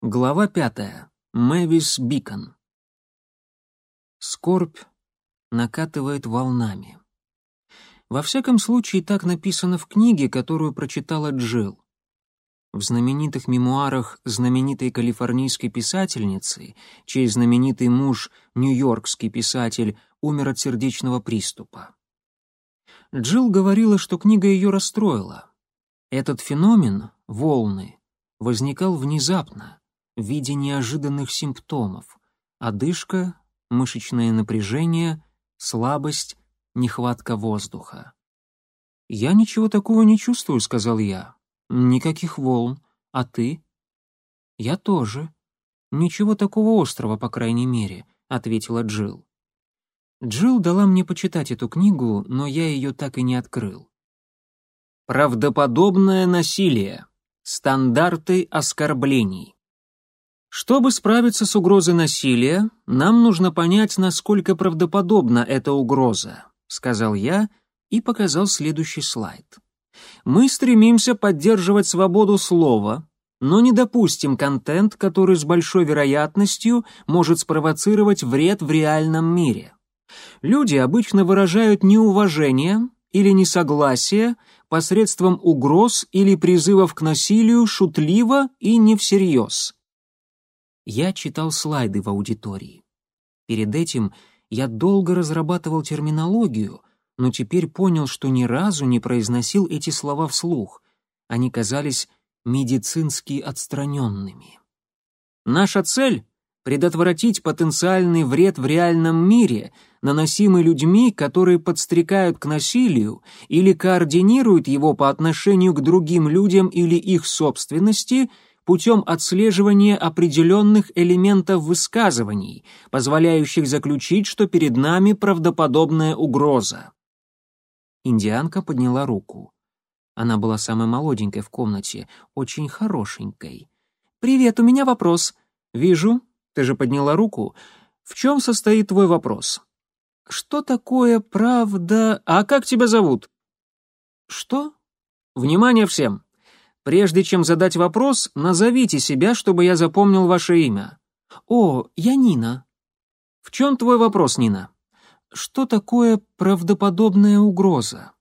Глава пятая. Мэвис Бикон. Скорбь накатывает волнами. Во всяком случае, так написано в книге, которую прочитала Джилл. В знаменитых мемуарах знаменитой калифорнийской писательницы, чей знаменитый муж, нью-йоркский писатель, умер от сердечного приступа. Джилл говорила, что книга ее расстроила. Этот феномен, волны, возникал внезапно, в виде неожиданных симптомов — одышка, мышечное напряжение, слабость, нехватка воздуха. «Я ничего такого не чувствую», — сказал я. «Никаких волн. А ты?» «Я тоже. Ничего такого острого, по крайней мере», — ответила Джилл. Джилл дала мне почитать эту книгу, но я ее так и не открыл. «Правдоподобное насилие. Стандарты оскорблений». Чтобы справиться с угрозой насилия, нам нужно понять, насколько правдоподобна эта угроза, сказал я и показал следующий слайд. Мы стремимся поддерживать свободу слова, но не допустим контент, который с большой вероятностью может спровоцировать вред в реальном мире. Люди обычно выражают неуважение или несогласие посредством угроз или призывов к насилию шутливо и не всерьез. Я читал слайды в аудитории. Перед этим я долго разрабатывал терминологию, но теперь понял, что ни разу не произносил эти слова вслух. Они казались медицински отстраненными. Наша цель — предотвратить потенциальный вред в реальном мире, наносимый людьми, которые подстрекают к насилию или координируют его по отношению к другим людям или их собственности — путем отслеживания определенных элементов высказываний, позволяющих заключить, что перед нами правдоподобная угроза. Индианка подняла руку. Она была самой молоденькой в комнате, очень хорошенькой. «Привет, у меня вопрос». «Вижу, ты же подняла руку. В чем состоит твой вопрос?» «Что такое правда... А как тебя зовут?» «Что?» «Внимание всем! Прежде чем задать вопрос, назовите себя, чтобы я запомнил ваше имя. О, я Нина. В чем твой вопрос, Нина? Что такое правдоподобная угроза?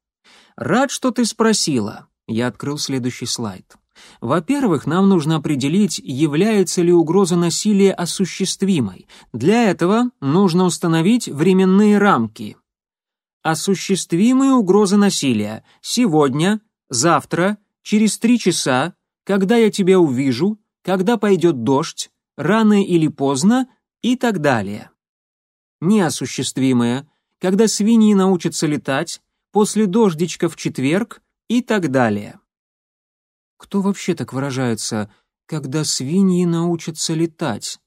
Рад, что ты спросила. Я открыл следующий слайд. Во-первых, нам нужно определить, является ли угроза насилия осуществимой. Для этого нужно установить временные рамки. Осуществимые угрозы насилия сегодня, завтра, через три часа, когда я тебя увижу, когда пойдет дождь, рано или поздно и так далее. Неосуществимое, когда свиньи научатся летать, после дождичка в четверг и так далее. Кто вообще так выражается, когда свиньи научатся летать?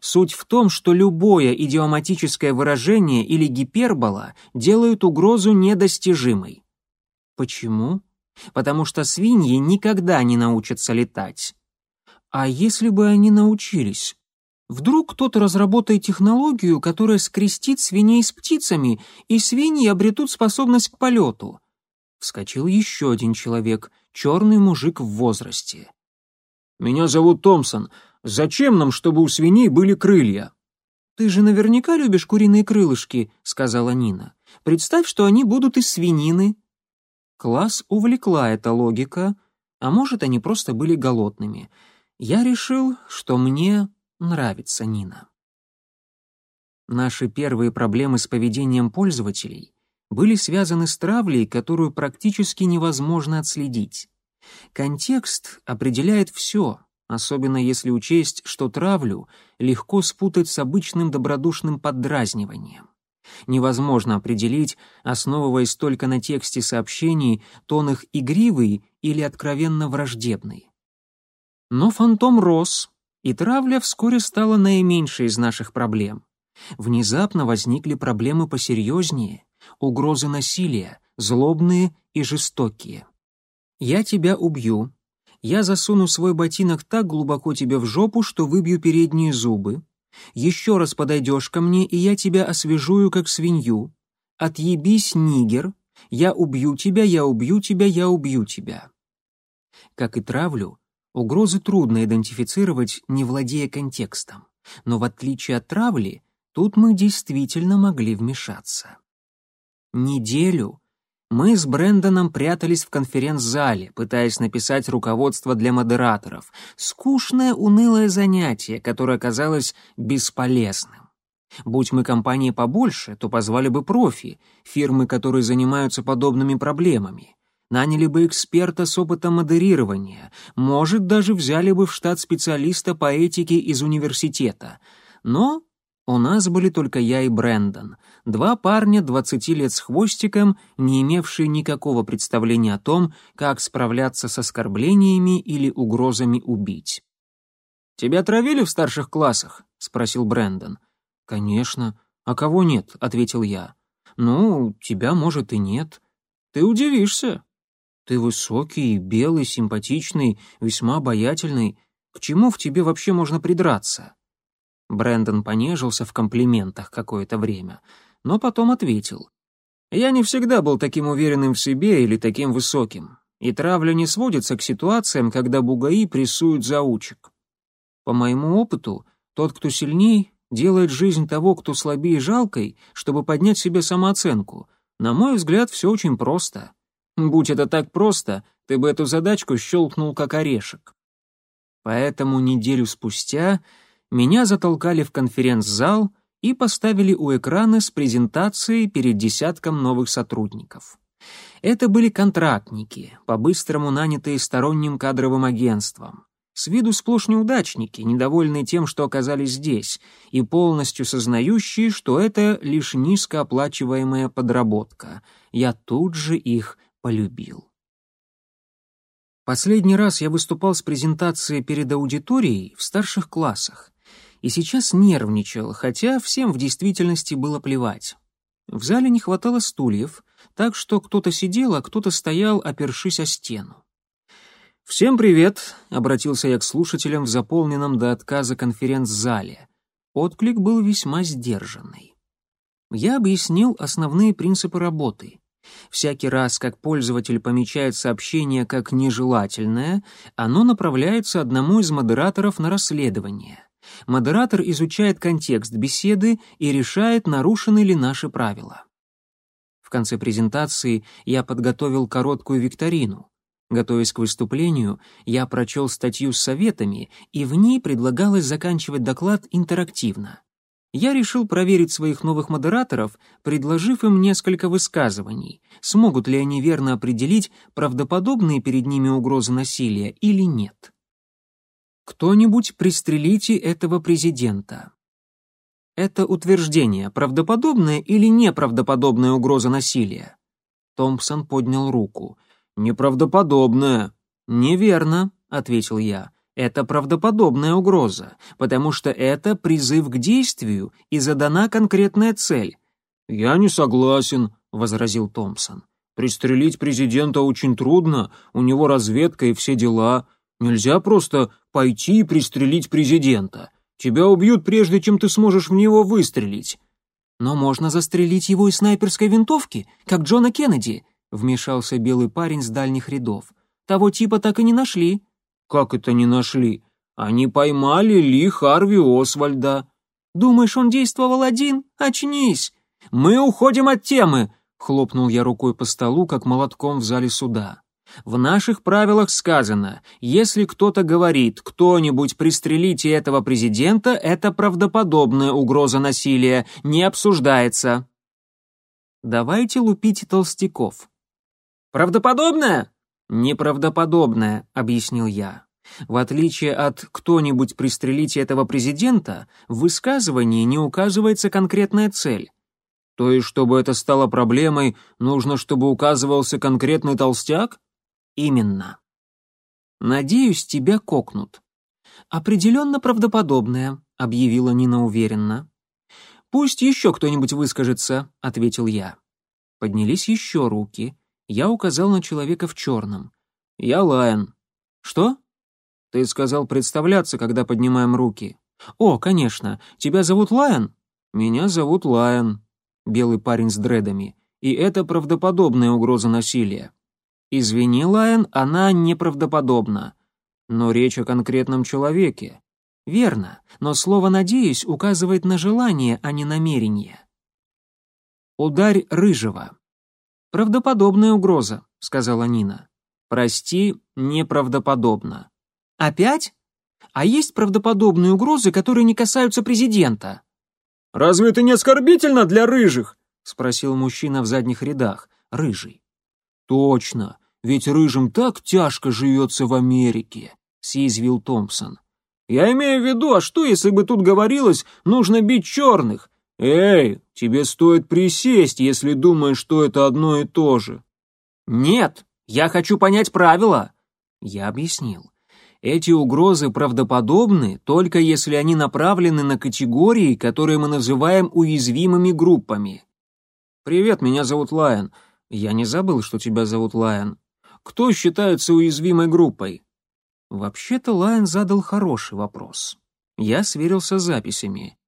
Суть в том, что любое идиоматическое выражение или гипербола делают угрозу недостижимой. Почему? Потому что свиньи никогда не научатся летать. А если бы они научились? Вдруг кто-то разработает технологию, которая скрестит свиней с птицами, и свиньи обретут способность к полету. Вскочил еще один человек, черный мужик в возрасте. «Меня зовут Томпсон. Зачем нам, чтобы у свиней были крылья?» «Ты же наверняка любишь куриные крылышки», — сказала Нина. «Представь, что они будут из свинины». Класс увлекла эта логика, а может, они просто были голодными. Я решил, что мне нравится Нина. Наши первые проблемы с поведением пользователей были связаны с травлей, которую практически невозможно отследить. Контекст определяет все, особенно если учесть, что травлю легко спутать с обычным добродушным поддразниванием невозможно определить, основываясь только на тексте сообщений, тон их игривый или откровенно враждебный. Но фантом рос, и травля вскоре стала наименьшей из наших проблем. Внезапно возникли проблемы посерьезнее, угрозы насилия, злобные и жестокие. «Я тебя убью», «Я засуну свой ботинок так глубоко тебе в жопу, что выбью передние зубы», еще раз подойдешь ко мне, и я тебя освежую, как свинью. Отъебись, нигер. Я убью тебя, я убью тебя, я убью тебя. Как и травлю, Угрозы трудно идентифицировать, не владея контекстом. Но в отличие от травли, тут мы действительно могли вмешаться. Неделю мы с Брэндоном прятались в конференц-зале, пытаясь написать руководство для модераторов. Скучное, унылое занятие, которое оказалось бесполезным. Будь мы компанией побольше, то позвали бы профи, фирмы, которые занимаются подобными проблемами. Наняли бы эксперта с опытом модерирования, может, даже взяли бы в штат специалиста по этике из университета. Но у нас были только я и Брэндон, два парня 20 лет с хвостиком, не имевшие никакого представления о том, как справляться с оскорблениями или угрозами убить. «Тебя травили в старших классах?» — спросил Брэндон. «Конечно. А кого нет?» — ответил я. «Ну, тебя, может, и нет. Ты удивишься. Ты высокий, белый, симпатичный, весьма обаятельный. К чему в тебе вообще можно придраться?» Брэндон понежился в комплиментах какое-то время, но потом ответил. «Я не всегда был таким уверенным в себе или таким высоким, и травля не сводится к ситуациям, когда бугаи прессуют заучек. По моему опыту, тот, кто сильней, делает жизнь того, кто слабее жалкой, чтобы поднять себе самооценку. На мой взгляд, все очень просто. Будь это так просто, ты бы эту задачку щелкнул как орешек. Поэтому неделю спустя меня затолкали в конференц-зал и поставили у экрана с презентацией перед десятком новых сотрудников. Это были контрактники, по-быстрому нанятые сторонним кадровым агентством. С виду сплошь неудачники, недовольные тем, что оказались здесь, и полностью сознающие, что это лишь низкооплачиваемая подработка. Я тут же их полюбил. Последний раз я выступал с презентацией перед аудиторией в старших классах и сейчас нервничал, хотя всем в действительности было плевать. В зале не хватало стульев, так что кто-то сидел, а кто-то стоял, опершись о стену. «Всем привет!» — обратился я к слушателям в заполненном до отказа конференц-зале. Отклик был весьма сдержанный. Я объяснил основные принципы работы. Всякий раз, как пользователь помечает сообщение как нежелательное, оно направляется одному из модераторов на расследование. Модератор изучает контекст беседы и решает, нарушены ли наши правила. В конце презентации я подготовил короткую викторину. Готовясь к выступлению, я прочел статью с советами, и в ней предлагалось заканчивать доклад интерактивно. Я решил проверить своих новых модераторов, предложив им несколько высказываний, смогут ли они верно определить правдоподобные перед ними угрозы насилия или нет. Кто-нибудь пристрелите этого президента. Это утверждение правдоподобная или неправдоподобная угроза насилия? Томпсон поднял руку. Неправдоподобная. Неверно, ответил я. Это правдоподобная угроза, потому что это призыв к действию и задана конкретная цель. Я не согласен, возразил Томпсон. Пристрелить президента очень трудно, у него разведка и все дела. Нельзя просто пойти и пристрелить президента. Тебя убьют, прежде чем ты сможешь в него выстрелить. Но можно застрелить его из снайперской винтовки, как Джона Кеннеди, вмешался белый парень с дальних рядов. Того типа так и не нашли. Как это не нашли? Они поймали Ли Харви Освальда. Думаешь, он действовал один? Очнись. Мы уходим от темы, хлопнул я рукой по столу, как молотком в зале суда. В наших правилах сказано, если кто-то говорит, кто-нибудь пристрелите этого президента, это правдоподобная угроза насилия, не обсуждается. Давайте лупить толстяков. Правдоподобная? Неправдоподобная, объяснил я. В отличие от «кто-нибудь пристрелите этого президента», в высказывании не указывается конкретная цель. То есть, чтобы это стало проблемой, нужно, чтобы указывался конкретный толстяк? Именно. Надеюсь, тебя кокнут. Определенно правдоподобное, объявила Нина уверенно. Пусть еще кто-нибудь выскажется, ответил я. Поднялись еще руки. Я указал на человека в черном. Я Лайон. Что? Ты сказал представляться, когда поднимаем руки. О, конечно. Тебя зовут Лайон? Меня зовут Лайон. Белый парень с дредами. И это правдоподобная угроза насилия. «Извини, Лайон, она неправдоподобна». Но речь о конкретном человеке. Верно, но слово «надеюсь» указывает на желание, а не намерение. Ударь рыжего. Правдоподобная угроза, сказала Нина. Прости, неправдоподобно. Опять? А есть правдоподобные угрозы, которые не касаются президента? Разве это не оскорбительно для рыжих? спросил мужчина в задних рядах, рыжий. Точно, ведь рыжим так тяжко живется в Америке, съязвил Томпсон. Я имею в виду, а что, если бы тут говорилось, нужно бить черных? Эй, тебе стоит присесть, если думаешь, что это одно и то же. Нет, я хочу понять правила. Я объяснил. Эти угрозы правдоподобны только если они направлены на категории, которые мы называем уязвимыми группами. «Привет, меня зовут Лайон. Я не забыл, что тебя зовут Лайон. Кто считается уязвимой группой?» Вообще-то Лайон задал хороший вопрос. Я сверился с записями.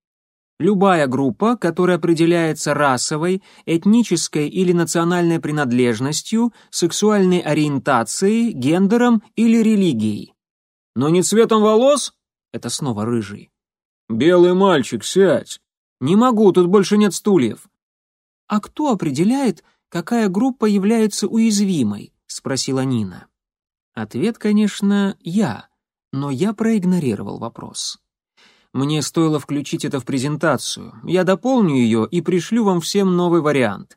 Любая группа, которая определяется расовой, этнической или национальной принадлежностью, сексуальной ориентацией, гендером или религией. Но не цветом волос? Это снова рыжий. Белый мальчик, сядь. Не могу, тут больше нет стульев. А кто определяет, какая группа является уязвимой? Спросила Нина. Ответ, конечно, я, но я проигнорировал вопрос. Мне стоило включить это в презентацию. Я дополню ее и пришлю вам всем новый вариант.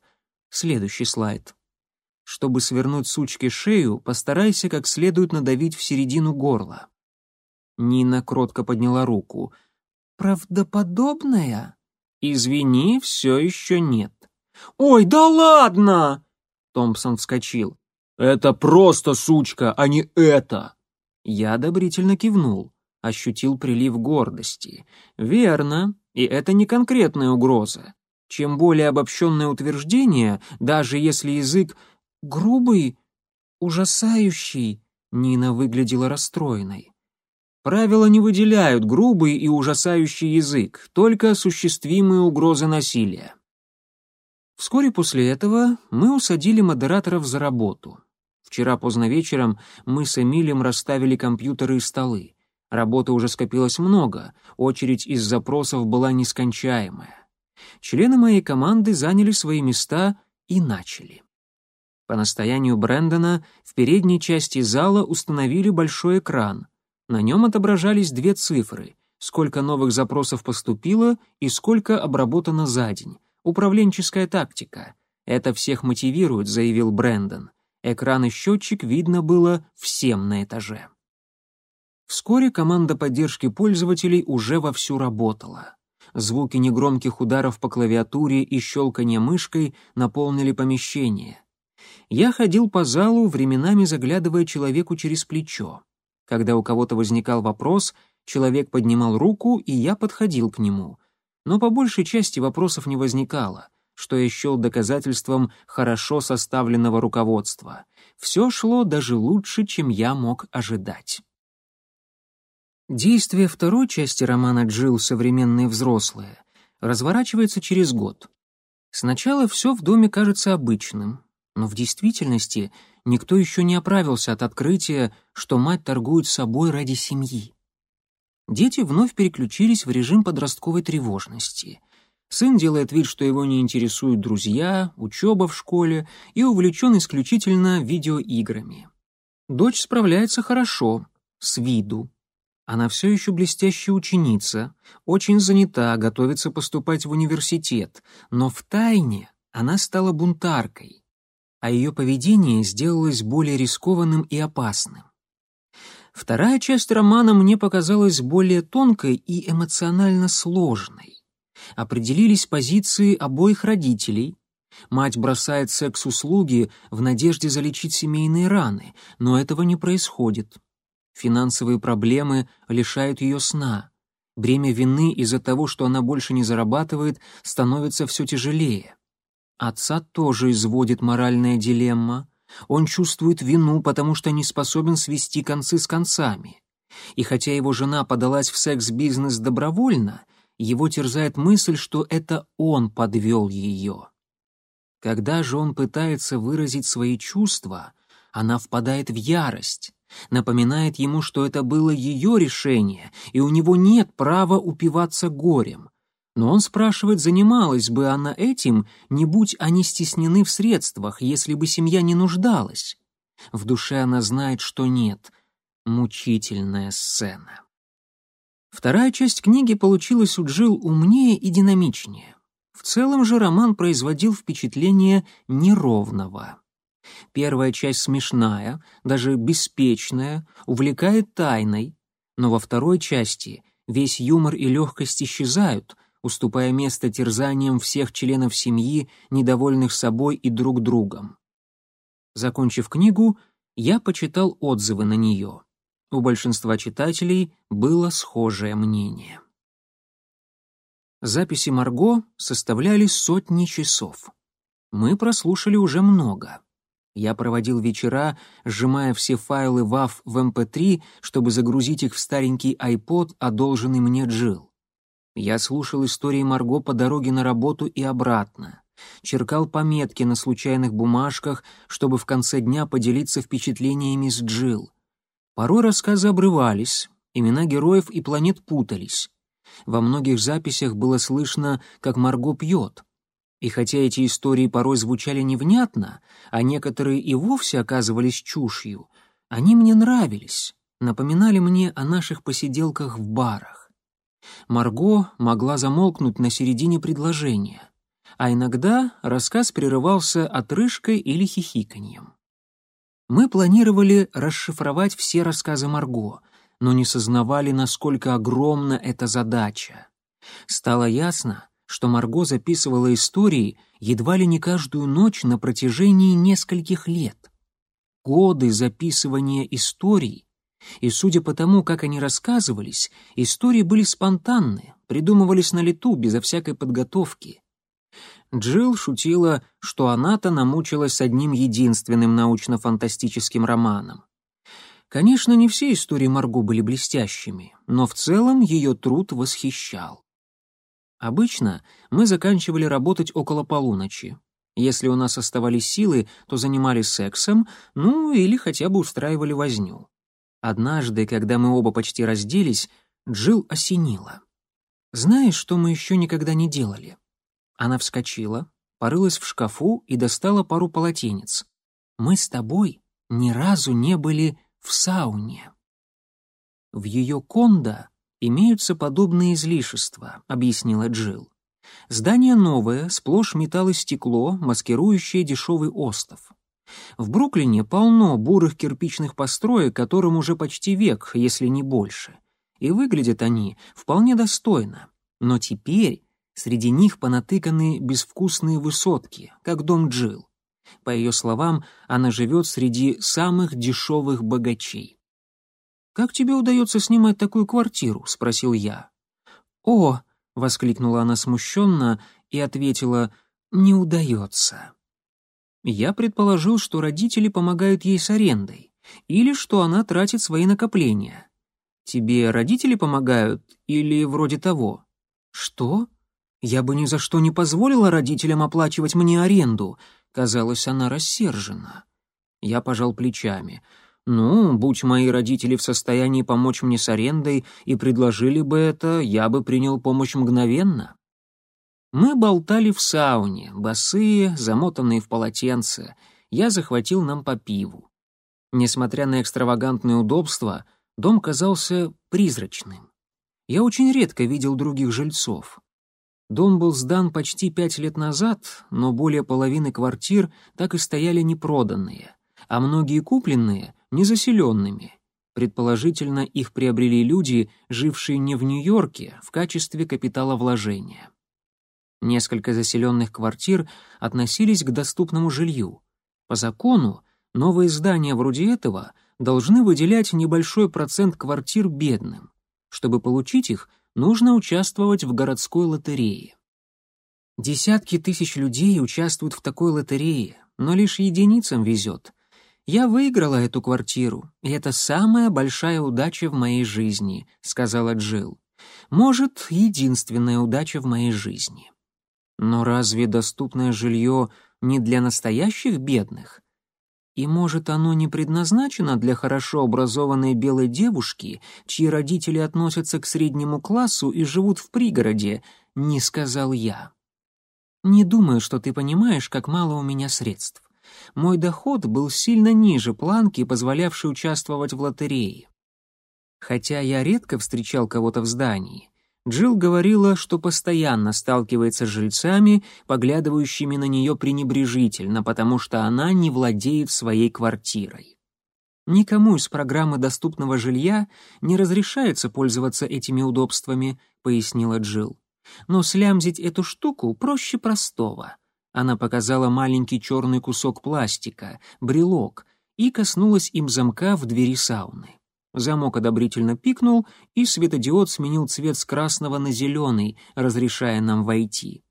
Следующий слайд. Чтобы свернуть сучке шею, постарайся как следует надавить в середину горла. Нина кротко подняла руку. «Правдоподобная?» «Извини, все еще нет». «Ой, да ладно!» Томпсон вскочил. «Это просто сучка, а не это!» Я одобрительно кивнул, ощутил прилив гордости. «Верно, и это не конкретная угроза. Чем более обобщенное утверждение, даже если язык грубый, ужасающий», Нина выглядела расстроенной. Правила не выделяют грубый и ужасающий язык, только осуществимые угрозы насилия. Вскоре после этого мы усадили модераторов за работу. Вчера поздно вечером мы с Эмилием расставили компьютеры и столы. Работы уже скопилось много, очередь из запросов была нескончаемая. Члены моей команды заняли свои места и начали. По настоянию Брэндона в передней части зала установили большой экран. На нем отображались две цифры — сколько новых запросов поступило и сколько обработано за день. Управленческая тактика. Это всех мотивирует, заявил Брэндон. Экран и счетчик видно было всем на этаже. Вскоре команда поддержки пользователей уже вовсю работала. Звуки негромких ударов по клавиатуре и щелканье мышкой наполнили помещение. Я ходил по залу, временами заглядывая человеку через плечо. Когда у кого-то возникал вопрос, человек поднимал руку, и я подходил к нему. Но по большей части вопросов не возникало — что я счел доказательством хорошо составленного руководства. Все шло даже лучше, чем я мог ожидать. Действие второй части романа «Джилл. Современные взрослые» разворачивается через год. Сначала все в доме кажется обычным, но в действительности никто еще не оправился от открытия, что мать торгует собой ради семьи. Дети вновь переключились в режим подростковой тревожности. Сын делает вид, что его не интересуют друзья, учеба в школе и увлечен исключительно видеоиграми. Дочь справляется хорошо, с виду. Она все еще блестящая ученица, очень занята, готовится поступать в университет, но в тайне она стала бунтаркой, а ее поведение сделалось более рискованным и опасным. Вторая часть романа мне показалась более тонкой и эмоционально сложной определились позиции обоих родителей. Мать бросает секс-услуги в надежде залечить семейные раны, но этого не происходит. Финансовые проблемы лишают ее сна. Бремя вины из-за того, что она больше не зарабатывает, становится все тяжелее. Отца тоже изводит моральная дилемма. Он чувствует вину, потому что не способен свести концы с концами. И хотя его жена подалась в секс-бизнес добровольно, его терзает мысль, что это он подвел ее. Когда же он пытается выразить свои чувства, она впадает в ярость, напоминает ему, что это было ее решение, и у него нет права упиваться горем. Но он спрашивает, занималась бы она этим, не будь они стеснены в средствах, если бы семья не нуждалась. В душе она знает, что нет. Мучительная сцена. Вторая часть книги получилась у Джилл умнее и динамичнее. В целом же роман производил впечатление неровного. Первая часть смешная, даже беспечная, увлекает тайной, но во второй части весь юмор и легкость исчезают, уступая место терзаниям всех членов семьи, недовольных собой и друг другом. Закончив книгу, я почитал отзывы на нее. У большинства читателей было схожее мнение. Записи Марго составляли сотни часов. Мы прослушали уже много. Я проводил вечера, сжимая все файлы WAV в MP3, эм чтобы загрузить их в старенький iPod, одолженный мне Джил. Я слушал истории Марго по дороге на работу и обратно. Черкал пометки на случайных бумажках, чтобы в конце дня поделиться впечатлениями с Джил. Порой рассказы обрывались, имена героев и планет путались. Во многих записях было слышно, как Марго пьет. И хотя эти истории порой звучали невнятно, а некоторые и вовсе оказывались чушью, они мне нравились, напоминали мне о наших посиделках в барах. Марго могла замолкнуть на середине предложения, а иногда рассказ прерывался отрыжкой или хихиканьем. Мы планировали расшифровать все рассказы Марго, но не сознавали, насколько огромна эта задача. Стало ясно, что Марго записывала истории едва ли не каждую ночь на протяжении нескольких лет. Годы записывания историй, и судя по тому, как они рассказывались, истории были спонтанны, придумывались на лету, безо всякой подготовки. Джилл шутила, что она-то намучилась одним единственным научно-фантастическим романом. Конечно, не все истории Марго были блестящими, но в целом ее труд восхищал. Обычно мы заканчивали работать около полуночи. Если у нас оставались силы, то занимались сексом, ну или хотя бы устраивали возню. Однажды, когда мы оба почти разделись, Джилл осенила. «Знаешь, что мы еще никогда не делали?» Она вскочила, порылась в шкафу и достала пару полотенец. «Мы с тобой ни разу не были в сауне». В ее кондо имеются подобные излишества», — объяснила Джилл. «Здание новое, сплошь металл и стекло, маскирующее дешевый остов. В Бруклине полно бурых кирпичных построек, которым уже почти век, если не больше. И выглядят они вполне достойно. Но теперь среди них понатыканы безвкусные высотки, как дом Джилл. По ее словам, она живет среди самых дешевых богачей. «Как тебе удается снимать такую квартиру?» — спросил я. «О!» — воскликнула она смущенно и ответила «не удается». Я предположил, что родители помогают ей с арендой, или что она тратит свои накопления. «Тебе родители помогают или вроде того?» «Что? Я бы ни за что не позволила родителям оплачивать мне аренду», — казалось, она рассержена. Я пожал плечами — ну, будь мои родители в состоянии помочь мне с арендой и предложили бы это, я бы принял помощь мгновенно. Мы болтали в сауне, босые, замотанные в полотенце. Я захватил нам по пиву. Несмотря на экстравагантные удобства, дом казался призрачным. Я очень редко видел других жильцов. Дом был сдан почти пять лет назад, но более половины квартир так и стояли непроданные, а многие купленные незаселенными. Предположительно, их приобрели люди, жившие не в Нью-Йорке, в качестве капиталовложения. Несколько заселенных квартир относились к доступному жилью. По закону, новые здания вроде этого должны выделять небольшой процент квартир бедным. Чтобы получить их, нужно участвовать в городской лотерее. Десятки тысяч людей участвуют в такой лотерее, но лишь единицам везет. «Я выиграла эту квартиру, и это самая большая удача в моей жизни», — сказала Джилл. «Может, единственная удача в моей жизни». Но разве доступное жилье не для настоящих бедных? И может, оно не предназначено для хорошо образованной белой девушки, чьи родители относятся к среднему классу и живут в пригороде, не сказал я. Не думаю, что ты понимаешь, как мало у меня средств. Мой доход был сильно ниже планки, позволявшей участвовать в лотерее. Хотя я редко встречал кого-то в здании, Джилл говорила, что постоянно сталкивается с жильцами, поглядывающими на нее пренебрежительно, потому что она не владеет своей квартирой. Никому из программы доступного жилья не разрешается пользоваться этими удобствами, пояснила Джилл. Но слямзить эту штуку проще простого. Она показала маленький черный кусок пластика, брелок, и коснулась им замка в двери сауны. Замок одобрительно пикнул, и светодиод сменил цвет с красного на зеленый, разрешая нам войти.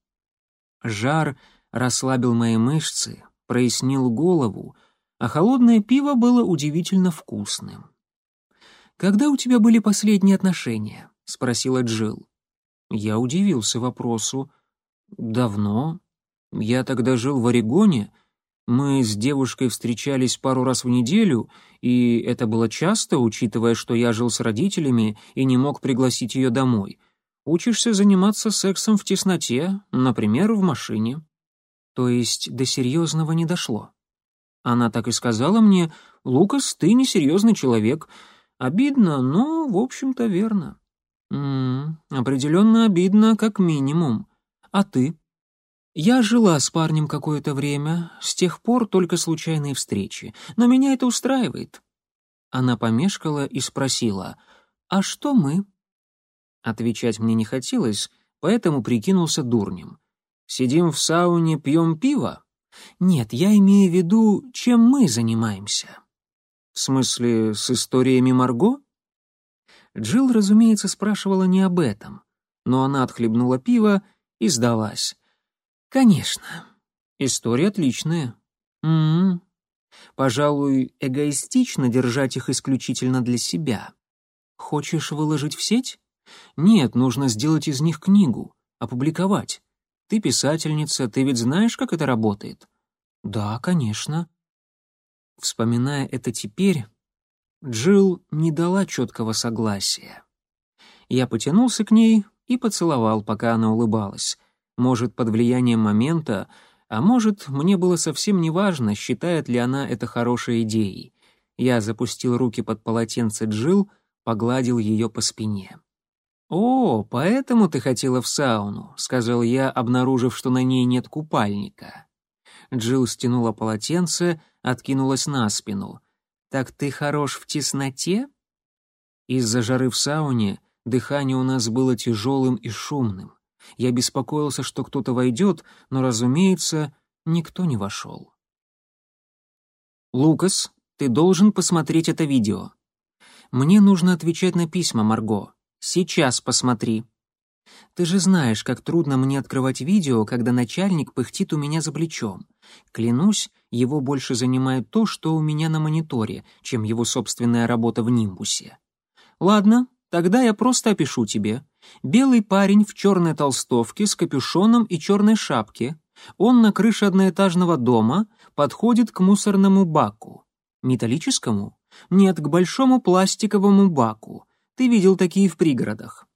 Жар расслабил мои мышцы, прояснил голову, а холодное пиво было удивительно вкусным. «Когда у тебя были последние отношения?» — спросила Джилл. Я удивился вопросу. «Давно. Я тогда жил в Орегоне, мы с девушкой встречались пару раз в неделю, и это было часто, учитывая, что я жил с родителями и не мог пригласить ее домой. Учишься заниматься сексом в тесноте, например, в машине. То есть до серьезного не дошло. Она так и сказала мне, «Лукас, ты несерьезный человек». Обидно, но, в общем-то, верно. М -м, определенно обидно, как минимум. А ты? Я жила с парнем какое-то время, с тех пор только случайные встречи, но меня это устраивает. Она помешкала и спросила, «А что мы?» Отвечать мне не хотелось, поэтому прикинулся дурнем. «Сидим в сауне, пьем пиво?» «Нет, я имею в виду, чем мы занимаемся». «В смысле, с историями Марго?» Джилл, разумеется, спрашивала не об этом, но она отхлебнула пиво и сдалась. Конечно. История отличная. М-м. Пожалуй, эгоистично держать их исключительно для себя. Хочешь выложить в сеть? Нет, нужно сделать из них книгу, опубликовать. Ты писательница, ты ведь знаешь, как это работает? Да, конечно. Вспоминая это теперь, Джилл не дала четкого согласия. Я потянулся к ней и поцеловал, пока она улыбалась. Может, под влиянием момента, а может, мне было совсем неважно, считает ли она это хорошей идеей. Я запустил руки под полотенце Джил, погладил ее по спине. «О, поэтому ты хотела в сауну», — сказал я, обнаружив, что на ней нет купальника. Джилл стянула полотенце, откинулась на спину. «Так ты хорош в тесноте?» Из-за жары в сауне дыхание у нас было тяжелым и шумным. Я беспокоился, что кто-то войдет, но, разумеется, никто не вошел. «Лукас, ты должен посмотреть это видео. Мне нужно отвечать на письма, Марго. Сейчас посмотри». Ты же знаешь, как трудно мне открывать видео, когда начальник пыхтит у меня за плечом. Клянусь, его больше занимает то, что у меня на мониторе, чем его собственная работа в Нимбусе. Ладно, тогда я просто опишу тебе. Белый парень в черной толстовке с капюшоном и черной шапке. Он на крыше одноэтажного дома подходит к мусорному баку. Металлическому? Нет, к большому пластиковому баку. Ты видел такие в пригородах.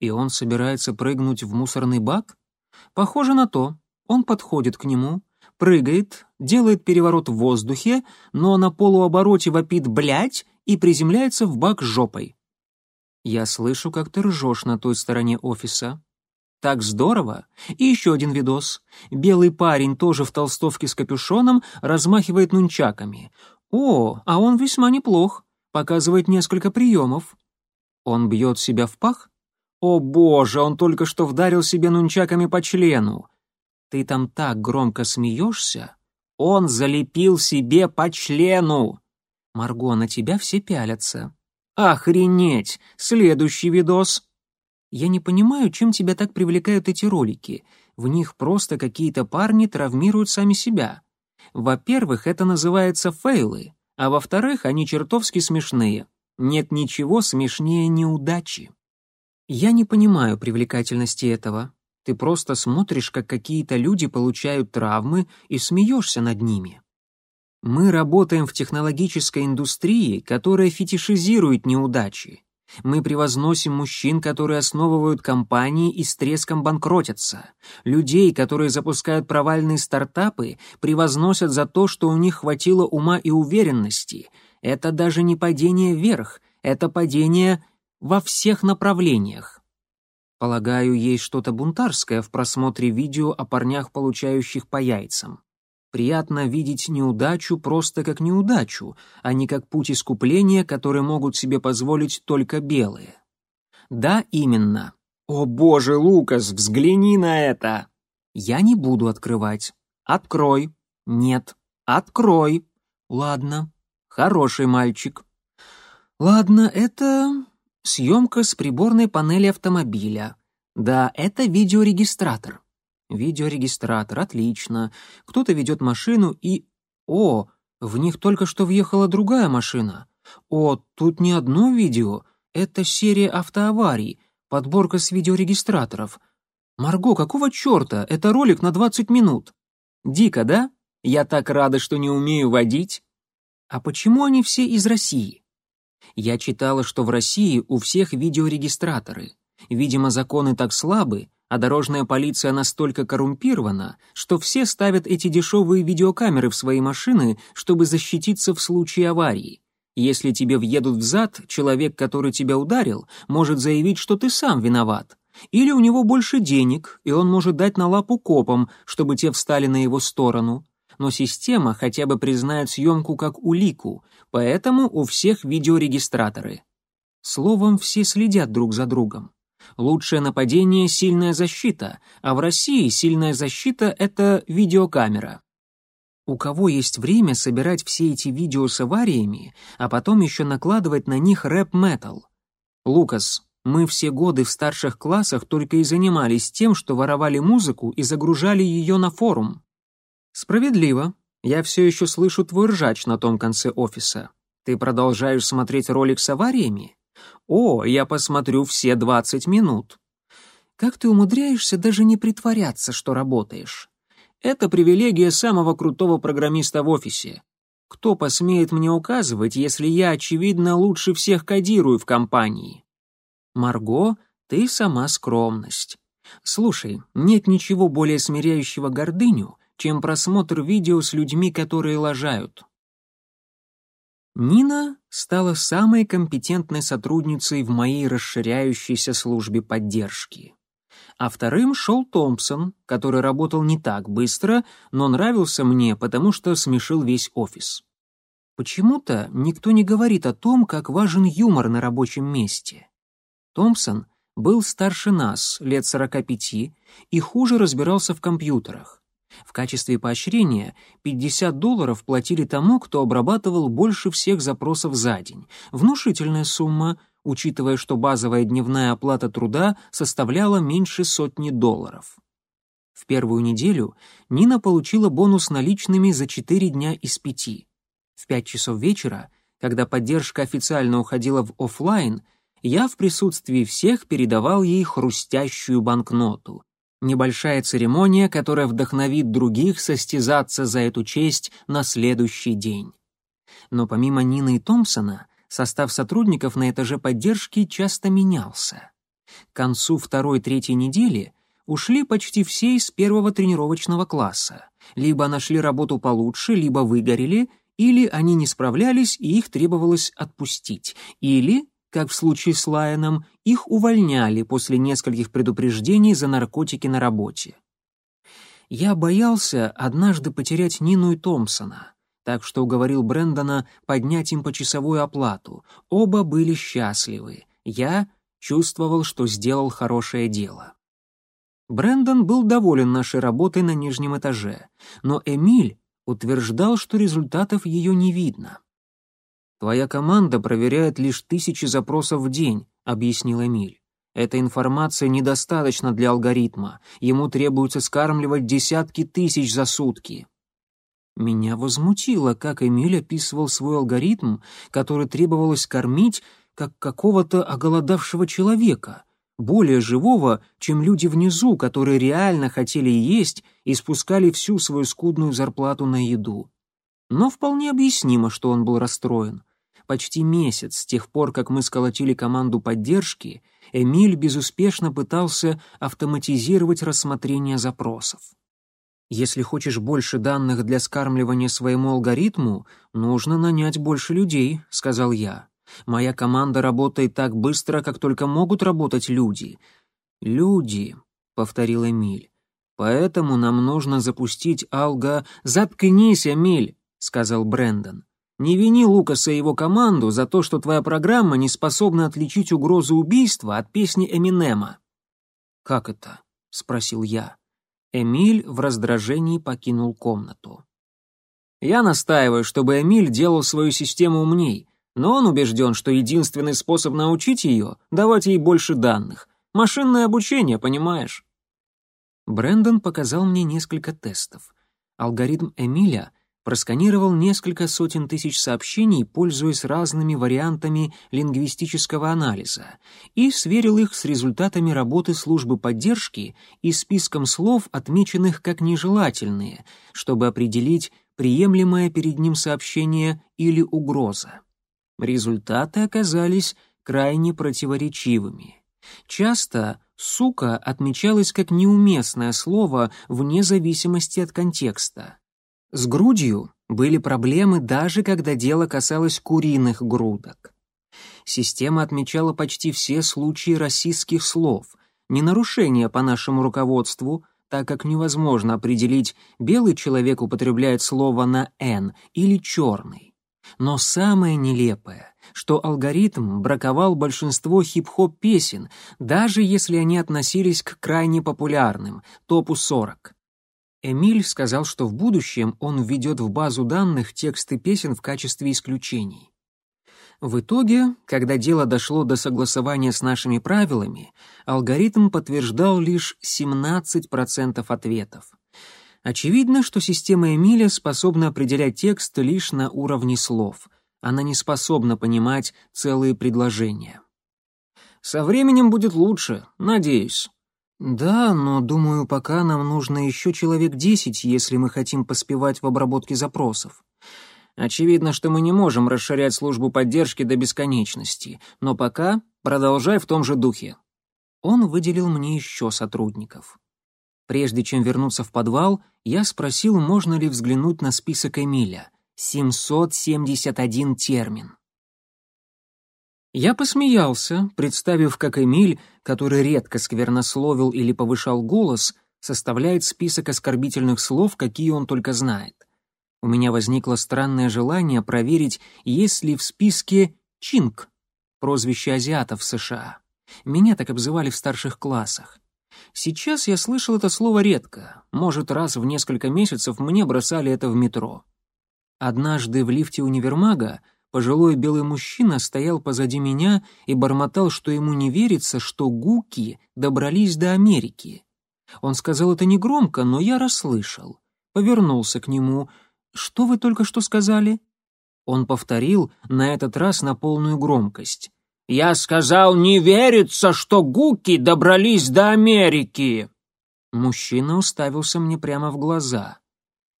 И он собирается прыгнуть в мусорный бак? Похоже на то. Он подходит к нему, прыгает, делает переворот в воздухе, но на полуобороте вопит «блядь» и приземляется в бак жопой. Я слышу, как ты ржешь на той стороне офиса. Так здорово. И еще один видос. Белый парень, тоже в толстовке с капюшоном, размахивает нунчаками. О, а он весьма неплох. Показывает несколько приемов. Он бьет себя в пах? О боже, он только что вдарил себе нунчаками по члену. Ты там так громко смеешься. Он залепил себе по члену. Марго, на тебя все пялятся. Охренеть! Следующий видос. Я не понимаю, чем тебя так привлекают эти ролики. В них просто какие-то парни травмируют сами себя. Во-первых, это называется фейлы, а во-вторых, они чертовски смешные. Нет ничего смешнее неудачи. Я не понимаю привлекательности этого. Ты просто смотришь, как какие-то люди получают травмы и смеешься над ними. Мы работаем в технологической индустрии, которая фетишизирует неудачи. Мы превозносим мужчин, которые основывают компании и с треском банкротятся. Людей, которые запускают провальные стартапы, превозносят за то, что у них хватило ума и уверенности. Это даже не падение вверх, это падение во всех направлениях. Полагаю, есть что-то бунтарское в просмотре видео о парнях, получающих по яйцам. Приятно видеть неудачу просто как неудачу, а не как путь искупления, который могут себе позволить только белые. Да, именно. О боже, Лукас, взгляни на это! Я не буду открывать. Открой. Нет. Открой. Ладно. Хороший мальчик. Ладно, это съемка с приборной панели автомобиля. Да, это видеорегистратор. Видеорегистратор, отлично. Кто-то ведет машину и... О, в них только что въехала другая машина. О, тут не одно видео. Это серия автоаварий, подборка с видеорегистраторов. Марго, какого черта? Это ролик на 20 минут. Дико, да? Я так рада, что не умею водить. А почему они все из России? Я читала, что в России у всех видеорегистраторы. Видимо, законы так слабы, а дорожная полиция настолько коррумпирована, что все ставят эти дешевые видеокамеры в свои машины, чтобы защититься в случае аварии. Если тебе въедут в зад, человек, который тебя ударил, может заявить, что ты сам виноват. Или у него больше денег, и он может дать на лапу копам, чтобы те встали на его сторону. Но система хотя бы признает съемку как улику, поэтому у всех видеорегистраторы. Словом, все следят друг за другом. Лучшее нападение — сильная защита, а в России сильная защита — это видеокамера. У кого есть время собирать все эти видео с авариями, а потом еще накладывать на них рэп-метал? Лукас, мы все годы в старших классах только и занимались тем, что воровали музыку и загружали ее на форум. Справедливо. Я все еще слышу твой ржач на том конце офиса. Ты продолжаешь смотреть ролик с авариями? «О, я посмотрю все двадцать минут». Как ты умудряешься даже не притворяться, что работаешь? Это привилегия самого крутого программиста в офисе. Кто посмеет мне указывать, если я, очевидно, лучше всех кодирую в компании? Марго, ты сама скромность. Слушай, нет ничего более смиряющего гордыню, чем просмотр видео с людьми, которые лажают. Нина стала самой компетентной сотрудницей в моей расширяющейся службе поддержки. А вторым шел Томпсон, который работал не так быстро, но нравился мне, потому что смешил весь офис. Почему-то никто не говорит о том, как важен юмор на рабочем месте. Томпсон был старше нас, лет 45, и хуже разбирался в компьютерах. В качестве поощрения 50 долларов платили тому, кто обрабатывал больше всех запросов за день. Внушительная сумма, учитывая, что базовая дневная оплата труда составляла меньше сотни долларов. В первую неделю Нина получила бонус наличными за 4 дня из 5. В 5 часов вечера, когда поддержка официально уходила в офлайн, я в присутствии всех передавал ей хрустящую банкноту. Небольшая церемония, которая вдохновит других состязаться за эту честь на следующий день. Но помимо Нины и Томпсона, состав сотрудников на этаже поддержки часто менялся. К концу второй-третьей недели ушли почти все из первого тренировочного класса. Либо нашли работу получше, либо выгорели, или они не справлялись и их требовалось отпустить, или как в случае с Лайоном, их увольняли после нескольких предупреждений за наркотики на работе. Я боялся однажды потерять Нину и Томпсона, так что уговорил Брэндона поднять им почасовую оплату. Оба были счастливы. Я чувствовал, что сделал хорошее дело. Брэндон был доволен нашей работой на нижнем этаже, но Эмиль утверждал, что результатов ее не видно. «Твоя команда проверяет лишь тысячи запросов в день», — объяснил Эмиль. «Эта информация недостаточна для алгоритма. Ему требуется скармливать десятки тысяч за сутки». Меня возмутило, как Эмиль описывал свой алгоритм, который требовалось кормить, как какого-то оголодавшего человека, более живого, чем люди внизу, которые реально хотели есть и спускали всю свою скудную зарплату на еду. Но вполне объяснимо, что он был расстроен. Почти месяц с тех пор, как мы сколотили команду поддержки, Эмиль безуспешно пытался автоматизировать рассмотрение запросов. Если хочешь больше данных для скармливания своему алгоритму, нужно нанять больше людей, сказал я. Моя команда работает так быстро, как только могут работать люди. Люди, повторил Эмиль. Поэтому нам нужно запустить алго. Заткнись, Эмиль, сказал Брендон. Не вини Лукаса и его команду за то, что твоя программа не способна отличить угрозу убийства от песни Эминема. Как это? спросил я. Эмиль в раздражении покинул комнату. Я настаиваю, чтобы Эмиль делал свою систему умней, но он убежден, что единственный способ научить ее — давать ей больше данных. Машинное обучение, понимаешь? Брэндон показал мне несколько тестов. Алгоритм Эмиля просканировал несколько сотен тысяч сообщений, пользуясь разными вариантами лингвистического анализа, и сверил их с результатами работы службы поддержки и списком слов, отмеченных как нежелательные, чтобы определить приемлемое перед ним сообщение или угроза. Результаты оказались крайне противоречивыми. Часто «сука» отмечалось как неуместное слово вне зависимости от контекста. С грудью были проблемы даже когда дело касалось куриных грудок. Система отмечала почти все случаи расистских слов, не нарушения по нашему руководству, так как невозможно определить, белый человек употребляет слово на «н» или черный. Но самое нелепое, что алгоритм браковал большинство хип-хоп песен, даже если они относились к крайне популярным, топу 40. Эмиль сказал, что в будущем он введет в базу данных тексты песен в качестве исключений. В итоге, когда дело дошло до согласования с нашими правилами, алгоритм подтверждал лишь 17% ответов. Очевидно, что система Эмиля способна определять текст лишь на уровне слов. Она не способна понимать целые предложения. «Со временем будет лучше, надеюсь», «Да, но, думаю, пока нам нужно еще человек десять, если мы хотим поспевать в обработке запросов. Очевидно, что мы не можем расширять службу поддержки до бесконечности, но пока продолжай в том же духе». Он выделил мне еще сотрудников. Прежде чем вернуться в подвал, я спросил, можно ли взглянуть на список Эмиля. 771 термин. Я посмеялся, представив, как Эмиль, который редко сквернословил или повышал голос, составляет список оскорбительных слов, какие он только знает. У меня возникло странное желание проверить, есть ли в списке «Чинг» — прозвище азиатов в США. Меня так обзывали в старших классах. Сейчас я слышал это слово редко, может, раз в несколько месяцев мне бросали это в метро. Однажды в лифте универмага Пожилой белый мужчина стоял позади меня и бормотал, что ему не верится, что гуки добрались до Америки. Он сказал это негромко, но я расслышал. Повернулся к нему. «Что вы только что сказали?» Он повторил, на этот раз на полную громкость. «Я сказал, не верится, что гуки добрались до Америки!» Мужчина уставился мне прямо в глаза.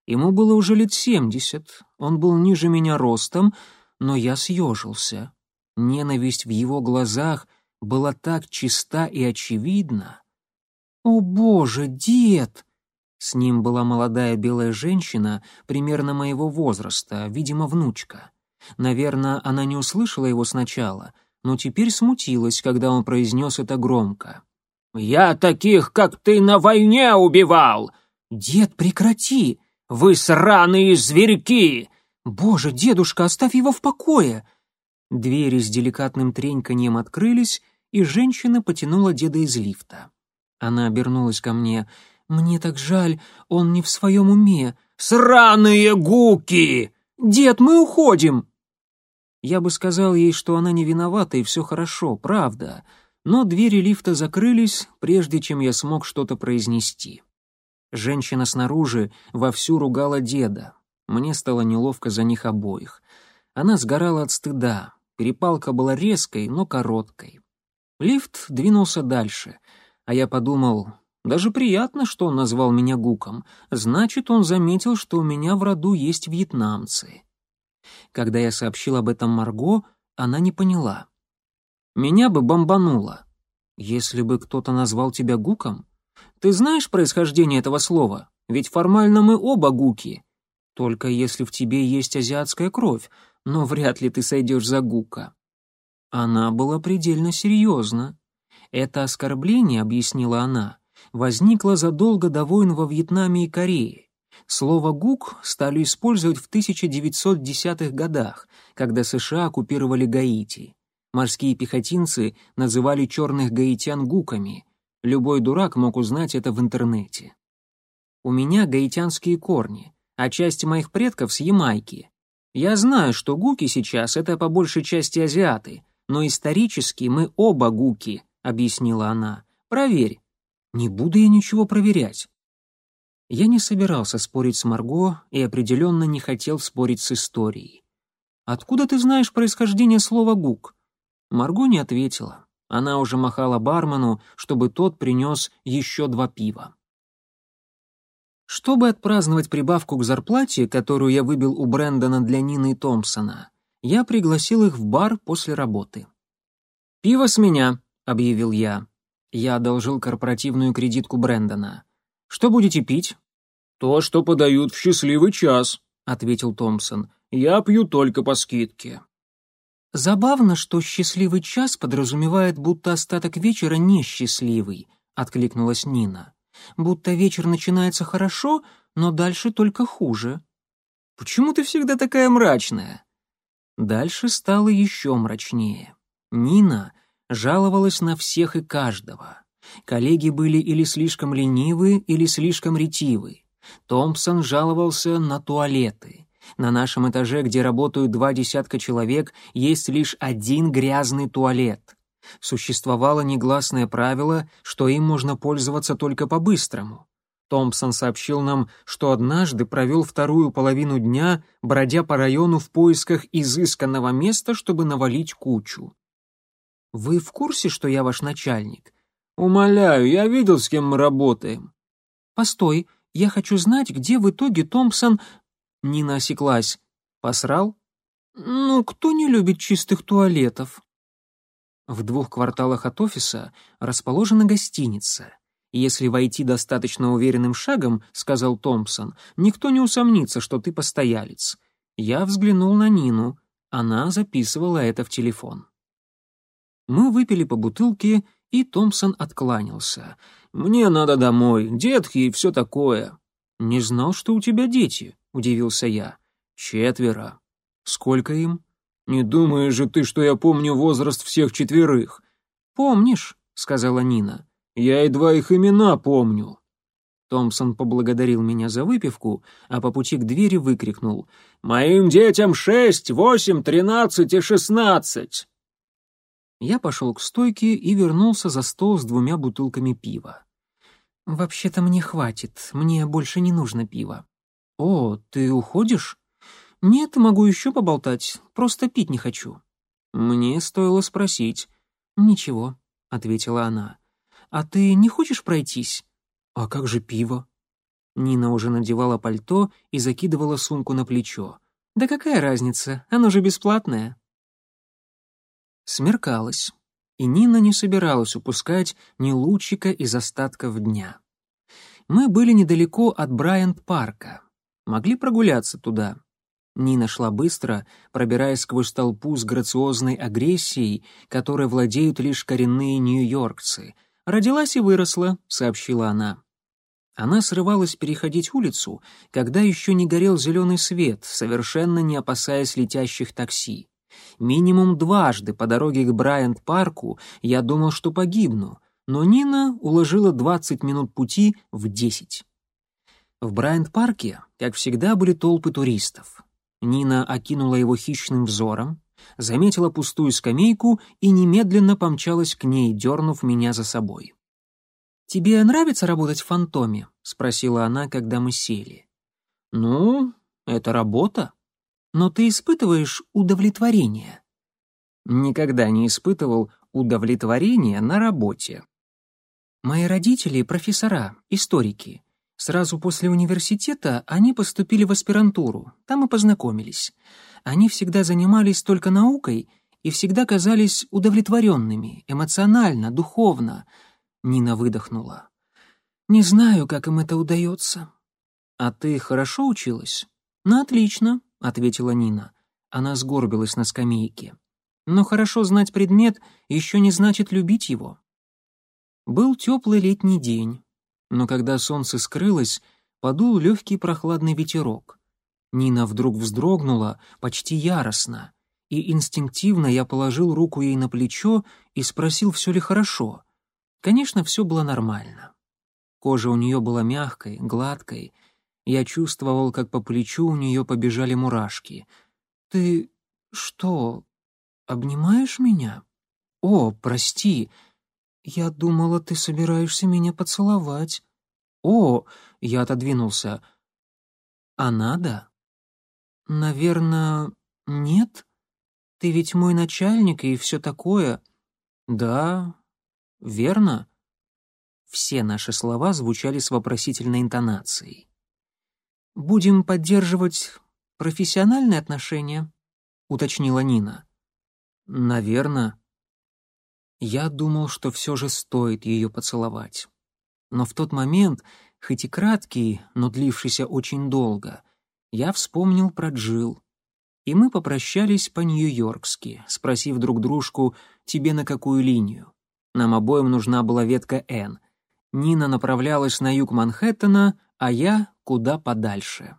Ему было уже лет семьдесят, он был ниже меня ростом, но я съежился. Ненависть в его глазах была так чиста и очевидна. «О боже, дед!» С ним была молодая белая женщина, примерно моего возраста, видимо, внучка. Наверное, она не услышала его сначала, но теперь смутилась, когда он произнес это громко. «Я таких, как ты, на войне убивал!» «Дед, прекрати! Вы сраные зверьки! «Боже, дедушка, оставь его в покое!» Двери с деликатным треньканьем открылись, и женщина потянула деда из лифта. Она обернулась ко мне. «Мне так жаль, он не в своем уме». «Сраные гуки!» «Дед, мы уходим!» Я бы сказал ей, что она не виновата и все хорошо, правда, но двери лифта закрылись, прежде чем я смог что-то произнести. Женщина снаружи вовсю ругала деда, мне стало неловко за них обоих. Она сгорала от стыда. Перепалка была резкой, но короткой. Лифт двинулся дальше, а я подумал, Даже приятно, что он назвал меня Гуком. Значит, он заметил, что у меня в роду есть вьетнамцы. Когда я сообщил об этом Марго, она не поняла. Меня бы бомбануло. Если бы кто-то назвал тебя Гуком? Ты знаешь происхождение этого слова? Ведь формально мы оба Гуки. Только если в тебе есть азиатская кровь, но вряд ли ты сойдешь за Гука. Она была предельно серьезна. Это оскорбление, объяснила она, возникло задолго до войн во Вьетнаме и Корее. Слово «гук» стали использовать в 1910-х годах, когда США оккупировали Гаити. Морские пехотинцы называли черных гаитян гуками. Любой дурак мог узнать это в интернете. У меня гаитянские корни, а часть моих предков с Ямайки. Я знаю, что гуки сейчас — это по большей части азиаты, но исторически мы оба гуки, — объяснила она. Проверь. Не буду я ничего проверять. Я не собирался спорить с Марго и определенно не хотел спорить с историей. «Откуда ты знаешь происхождение слова «гук»?» Марго не ответила. Она уже махала бармену, чтобы тот принес еще два пива. Чтобы отпраздновать прибавку к зарплате, которую я выбил у Брэндона для Нины и Томпсона, я пригласил их в бар после работы. «Пиво с меня», — объявил я. Я одолжил корпоративную кредитку Брэндона. «Что будете пить?» «То, что подают в счастливый час», — ответил Томпсон. «Я пью только по скидке». «Забавно, что счастливый час подразумевает, будто остаток вечера несчастливый», — откликнулась Нина. «Будто вечер начинается хорошо, но дальше только хуже». «Почему ты всегда такая мрачная?» Дальше стало еще мрачнее. Нина жаловалась на всех и каждого. Коллеги были или слишком ленивы, или слишком ретивы. Томпсон жаловался на туалеты. На нашем этаже, где работают два десятка человек, есть лишь один грязный туалет. Существовало негласное правило, что им можно пользоваться только по-быстрому. Томпсон сообщил нам, что однажды провел вторую половину дня, бродя по району в поисках изысканного места, чтобы навалить кучу. Вы в курсе, что я ваш начальник? Умоляю, я видел, с кем мы работаем. Постой, я хочу знать, где в итоге Томпсон... Нина осеклась. Посрал? Ну, кто не любит чистых туалетов? В двух кварталах от офиса расположена гостиница. Если войти достаточно уверенным шагом, сказал Томпсон, никто не усомнится, что ты постоялец. Я взглянул на Нину. Она записывала это в телефон. Мы выпили по бутылке, и Томпсон откланялся. «Мне надо домой, детки и все такое». «Не знал, что у тебя дети», — удивился я. «Четверо». «Сколько им?» «Не думаешь же ты, что я помню возраст всех четверых?» «Помнишь», — сказала Нина. «Я едва их имена помню». Томпсон поблагодарил меня за выпивку, а по пути к двери выкрикнул «Моим детям шесть, восемь, тринадцать и шестнадцать!» Я пошел к стойке и вернулся за стол с двумя бутылками пива. «Вообще-то мне хватит, мне больше не нужно пива». «О, ты уходишь?» «Нет, могу еще поболтать, просто пить не хочу». Мне стоило спросить. «Ничего», — ответила она. «А ты не хочешь пройтись?» «А как же пиво?» Нина уже надевала пальто и закидывала сумку на плечо. «Да какая разница, оно же бесплатное». Смеркалось, и Нина не собиралась упускать ни лучика из остатков дня. Мы были недалеко от Брайант-парка. Могли прогуляться туда. Нина шла быстро, пробираясь сквозь толпу с грациозной агрессией, которой владеют лишь коренные нью-йоркцы. «Родилась и выросла», — сообщила она. Она срывалась переходить улицу, когда еще не горел зеленый свет, совершенно не опасаясь летящих такси. Минимум дважды по дороге к Брайант-парку я думал, что погибну, но Нина уложила 20 минут пути в 10. В Брайант-парке, как всегда, были толпы туристов. Нина окинула его хищным взором, заметила пустую скамейку и немедленно помчалась к ней, дернув меня за собой. «Тебе нравится работать в фантоме?» — спросила она, когда мы сели. «Ну, это работа», но ты испытываешь удовлетворение?» «Никогда не испытывал удовлетворения на работе». Мои родители — профессора, историки. Сразу после университета они поступили в аспирантуру, там и познакомились. Они всегда занимались только наукой и всегда казались удовлетворенными, эмоционально, духовно. Нина выдохнула. «Не знаю, как им это удается». «А ты хорошо училась?» «Ну, отлично», — ответила Нина. Она сгорбилась на скамейке. «Но хорошо знать предмет еще не значит любить его». Был теплый летний день но когда солнце скрылось, подул легкий прохладный ветерок. Нина вдруг вздрогнула, почти яростно, и инстинктивно я положил руку ей на плечо и спросил, все ли хорошо. Конечно, все было нормально. Кожа у нее была мягкой, гладкой. Я чувствовал, как по плечу у нее побежали мурашки. «Ты что, обнимаешь меня?» «О, прости!» «Я думала, ты собираешься меня поцеловать». «О!» — я отодвинулся. «А надо?» «Наверное, нет? Ты ведь мой начальник и все такое». «Да, верно». Все наши слова звучали с вопросительной интонацией. «Будем поддерживать профессиональные отношения?» — уточнила Нина. «Наверно», я думал, что все же стоит ее поцеловать. Но в тот момент, хоть и краткий, но длившийся очень долго, я вспомнил про Джил. И мы попрощались по-нью-йоркски, спросив друг дружку «тебе на какую линию?». Нам обоим нужна была ветка «Н». Нина направлялась на юг Манхэттена, а я куда подальше.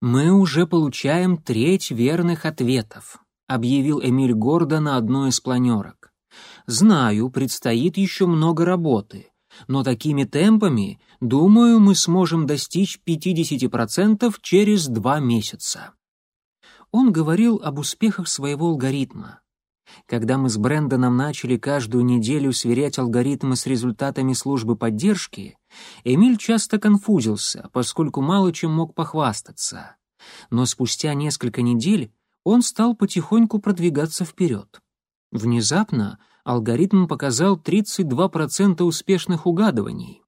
Мы уже получаем треть верных ответов объявил Эмиль гордо на одной из планерок. «Знаю, предстоит еще много работы, но такими темпами, думаю, мы сможем достичь 50% через два месяца». Он говорил об успехах своего алгоритма. Когда мы с Брэндоном начали каждую неделю сверять алгоритмы с результатами службы поддержки, Эмиль часто конфузился, поскольку мало чем мог похвастаться. Но спустя несколько недель он стал потихоньку продвигаться вперед. Внезапно алгоритм показал 32% успешных угадываний.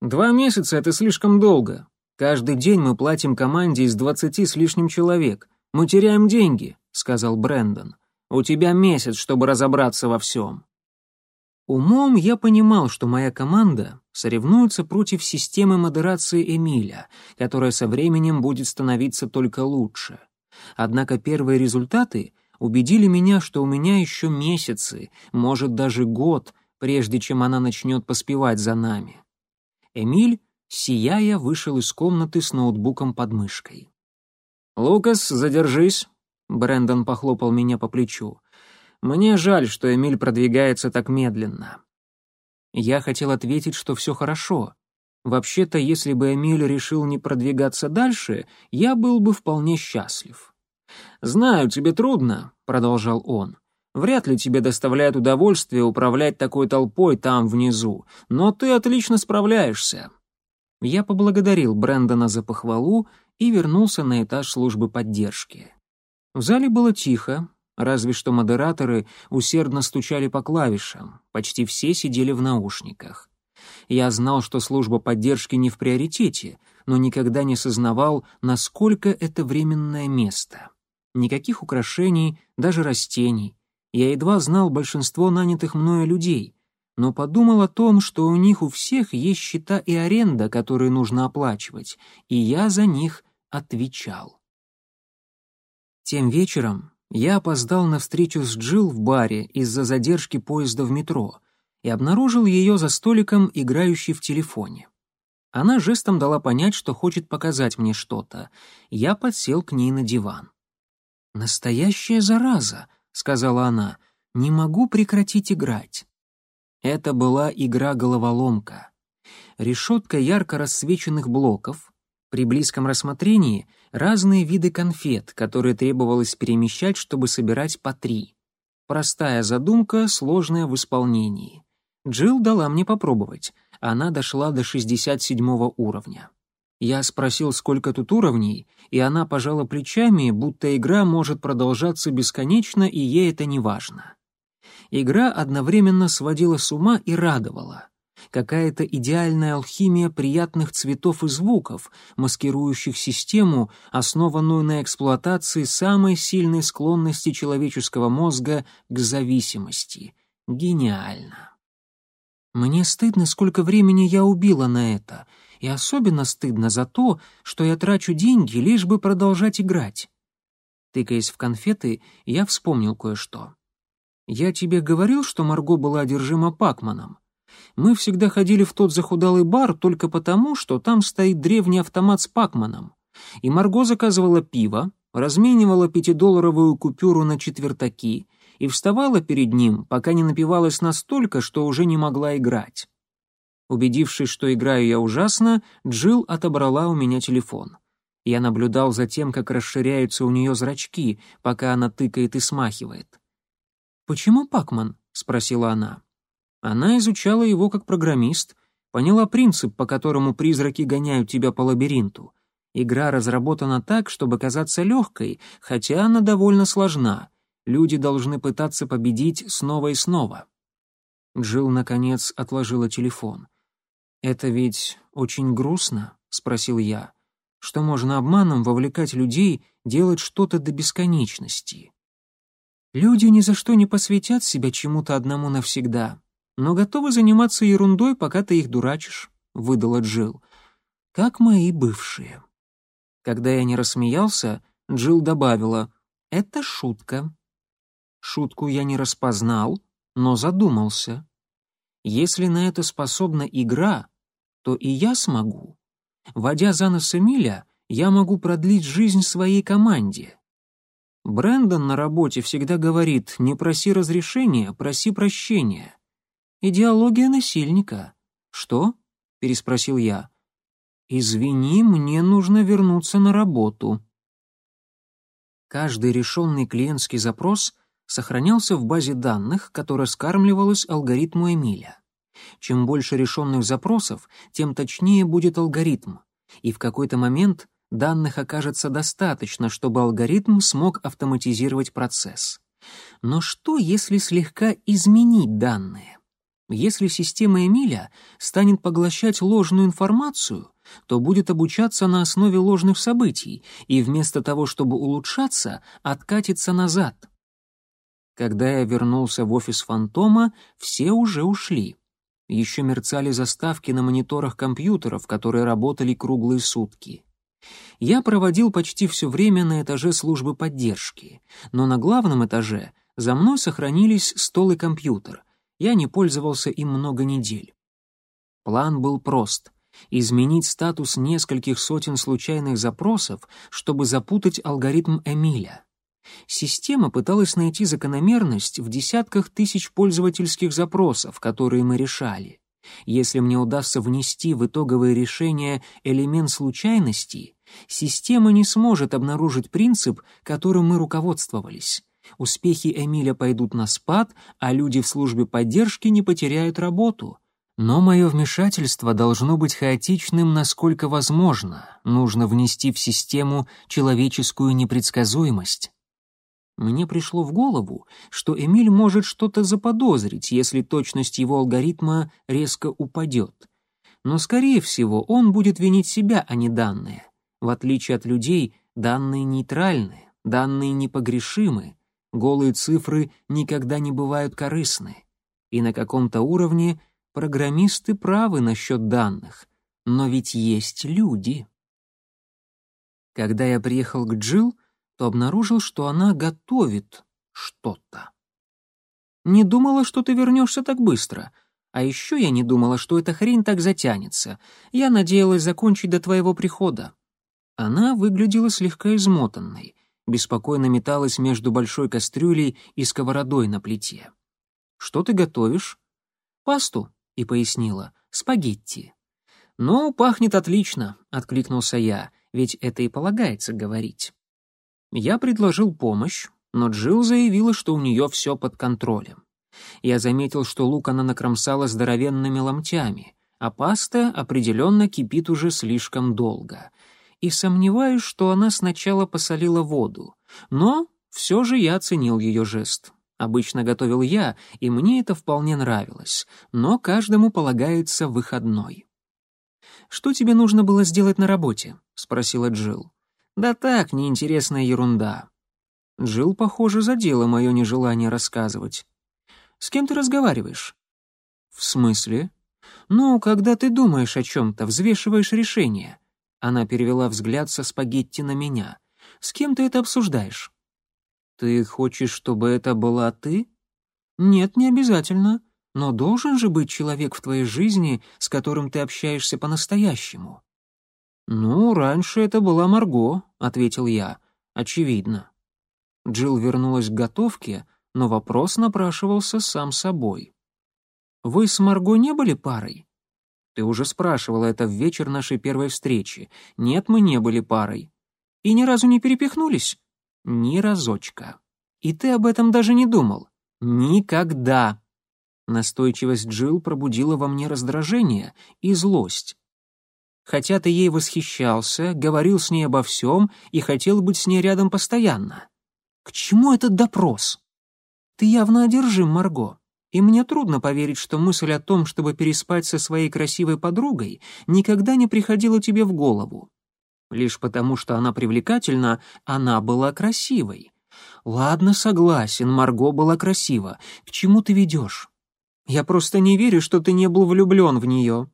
«Два месяца — это слишком долго. Каждый день мы платим команде из 20 с лишним человек. Мы теряем деньги», — сказал Брэндон. «У тебя месяц, чтобы разобраться во всем». Умом я понимал, что моя команда соревнуется против системы модерации Эмиля, которая со временем будет становиться только лучше. Однако первые результаты убедили меня, что у меня еще месяцы, может даже год, прежде чем она начнет поспевать за нами. Эмиль, сияя, вышел из комнаты с ноутбуком под мышкой. «Лукас, задержись», — Брэндон похлопал меня по плечу. «Мне жаль, что Эмиль продвигается так медленно». Я хотел ответить, что все хорошо. Вообще-то, если бы Эмиль решил не продвигаться дальше, я был бы вполне счастлив. «Знаю, тебе трудно», — продолжал он. «Вряд ли тебе доставляет удовольствие управлять такой толпой там внизу, но ты отлично справляешься». Я поблагодарил Брэндона за похвалу и вернулся на этаж службы поддержки. В зале было тихо, разве что модераторы усердно стучали по клавишам, почти все сидели в наушниках. Я знал, что служба поддержки не в приоритете, но никогда не сознавал, насколько это временное место. Никаких украшений, даже растений. Я едва знал большинство нанятых мною людей, но подумал о том, что у них у всех есть счета и аренда, которые нужно оплачивать, и я за них отвечал. Тем вечером я опоздал на встречу с Джилл в баре из-за задержки поезда в метро и обнаружил ее за столиком, играющей в телефоне. Она жестом дала понять, что хочет показать мне что-то. Я подсел к ней на диван. «Настоящая зараза», — сказала она, — «не могу прекратить играть». Это была игра-головоломка. Решетка ярко рассвеченных блоков, при близком рассмотрении разные виды конфет, которые требовалось перемещать, чтобы собирать по три. Простая задумка, сложная в исполнении. Джилл дала мне попробовать. Она дошла до 67 уровня. Я спросил, сколько тут уровней, и она пожала плечами, будто игра может продолжаться бесконечно, и ей это не важно. Игра одновременно сводила с ума и радовала. Какая-то идеальная алхимия приятных цветов и звуков, маскирующих систему, основанную на эксплуатации самой сильной склонности человеческого мозга к зависимости. Гениально. Мне стыдно, сколько времени я убила на это, и особенно стыдно за то, что я трачу деньги, лишь бы продолжать играть. Тыкаясь в конфеты, я вспомнил кое-что. Я тебе говорил, что Марго была одержима Пакманом. Мы всегда ходили в тот захудалый бар только потому, что там стоит древний автомат с Пакманом. И Марго заказывала пиво, разменивала пятидолларовую купюру на четвертаки и вставала перед ним, пока не напивалась настолько, что уже не могла играть. Убедившись, что играю я ужасно, Джилл отобрала у меня телефон. Я наблюдал за тем, как расширяются у нее зрачки, пока она тыкает и смахивает. «Почему Пакман?» — спросила она. Она изучала его как программист, поняла принцип, по которому призраки гоняют тебя по лабиринту. Игра разработана так, чтобы казаться легкой, хотя она довольно сложна. Люди должны пытаться победить снова и снова. Джилл, наконец, отложила телефон. «Это ведь очень грустно?» — спросил я. «Что можно обманом вовлекать людей, делать что-то до бесконечности?» Люди ни за что не посвятят себя чему-то одному навсегда, но готовы заниматься ерундой, пока ты их дурачишь», — выдала Джилл. «Как мои бывшие». Когда я не рассмеялся, Джилл добавила «Это шутка». Шутку я не распознал, но задумался. Если на это способна игра, то и я смогу. Водя за нос Эмиля, я могу продлить жизнь своей команде. Брэндон на работе всегда говорит «не проси разрешения, проси прощения». Идеология насильника. «Что?» — переспросил я. «Извини, мне нужно вернуться на работу». Каждый решенный клиентский запрос сохранялся в базе данных, которая скармливалась алгоритму Эмиля. Чем больше решенных запросов, тем точнее будет алгоритм, и в какой-то момент данных окажется достаточно, чтобы алгоритм смог автоматизировать процесс. Но что, если слегка изменить данные? Если система Эмиля станет поглощать ложную информацию, то будет обучаться на основе ложных событий и вместо того, чтобы улучшаться, откатится назад. Когда я вернулся в офис Фантома, все уже ушли. Еще мерцали заставки на мониторах компьютеров, которые работали круглые сутки. Я проводил почти все время на этаже службы поддержки, но на главном этаже за мной сохранились стол и компьютер. Я не пользовался им много недель. План был прост — изменить статус нескольких сотен случайных запросов, чтобы запутать алгоритм Эмиля. Система пыталась найти закономерность в десятках тысяч пользовательских запросов, которые мы решали. Если мне удастся внести в итоговое решение элемент случайности, система не сможет обнаружить принцип, которым мы руководствовались. Успехи Эмиля пойдут на спад, а люди в службе поддержки не потеряют работу. Но мое вмешательство должно быть хаотичным, насколько возможно. Нужно внести в систему человеческую непредсказуемость. Мне пришло в голову, что Эмиль может что-то заподозрить, если точность его алгоритма резко упадет. Но, скорее всего, он будет винить себя, а не данные. В отличие от людей, данные нейтральны, данные непогрешимы, голые цифры никогда не бывают корыстны. И на каком-то уровне программисты правы насчет данных. Но ведь есть люди. Когда я приехал к Джилл, то обнаружил, что она готовит что-то. «Не думала, что ты вернешься так быстро. А еще я не думала, что эта хрень так затянется. Я надеялась закончить до твоего прихода». Она выглядела слегка измотанной, беспокойно металась между большой кастрюлей и сковородой на плите. «Что ты готовишь?» «Пасту», — и пояснила, — «спагетти». «Ну, пахнет отлично», — откликнулся я, ведь это и полагается говорить. Я предложил помощь, но Джилл заявила, что у нее все под контролем. Я заметил, что лук она накромсала здоровенными ломтями, а паста определенно кипит уже слишком долго. И сомневаюсь, что она сначала посолила воду. Но все же я оценил ее жест. Обычно готовил я, и мне это вполне нравилось, но каждому полагается выходной. «Что тебе нужно было сделать на работе?» — спросила Джилл. «Да так, неинтересная ерунда». Джилл, похоже, задела мое нежелание рассказывать. «С кем ты разговариваешь?» «В смысле?» «Ну, когда ты думаешь о чем-то, взвешиваешь решение». Она перевела взгляд со спагетти на меня. «С кем ты это обсуждаешь?» «Ты хочешь, чтобы это была ты?» «Нет, не обязательно. Но должен же быть человек в твоей жизни, с которым ты общаешься по-настоящему». «Ну, раньше это была Марго», — ответил я. «Очевидно». Джилл вернулась к готовке, но вопрос напрашивался сам собой. «Вы с Марго не были парой?» «Ты уже спрашивала это в вечер нашей первой встречи. Нет, мы не были парой». «И ни разу не перепихнулись?» Ни разочка. И ты об этом даже не думал? Никогда. Настойчивость Джил пробудила во мне раздражение и злость. Хотя ты ей восхищался, говорил с ней обо всем и хотел быть с ней рядом постоянно. К чему этот допрос? Ты явно одержим, Марго, и мне трудно поверить, что мысль о том, чтобы переспать со своей красивой подругой, никогда не приходила тебе в голову. Лишь потому, что она привлекательна, она была красивой. Ладно, согласен, Марго была красива. К чему ты ведешь? Я просто не верю, что ты не был влюблен в нее.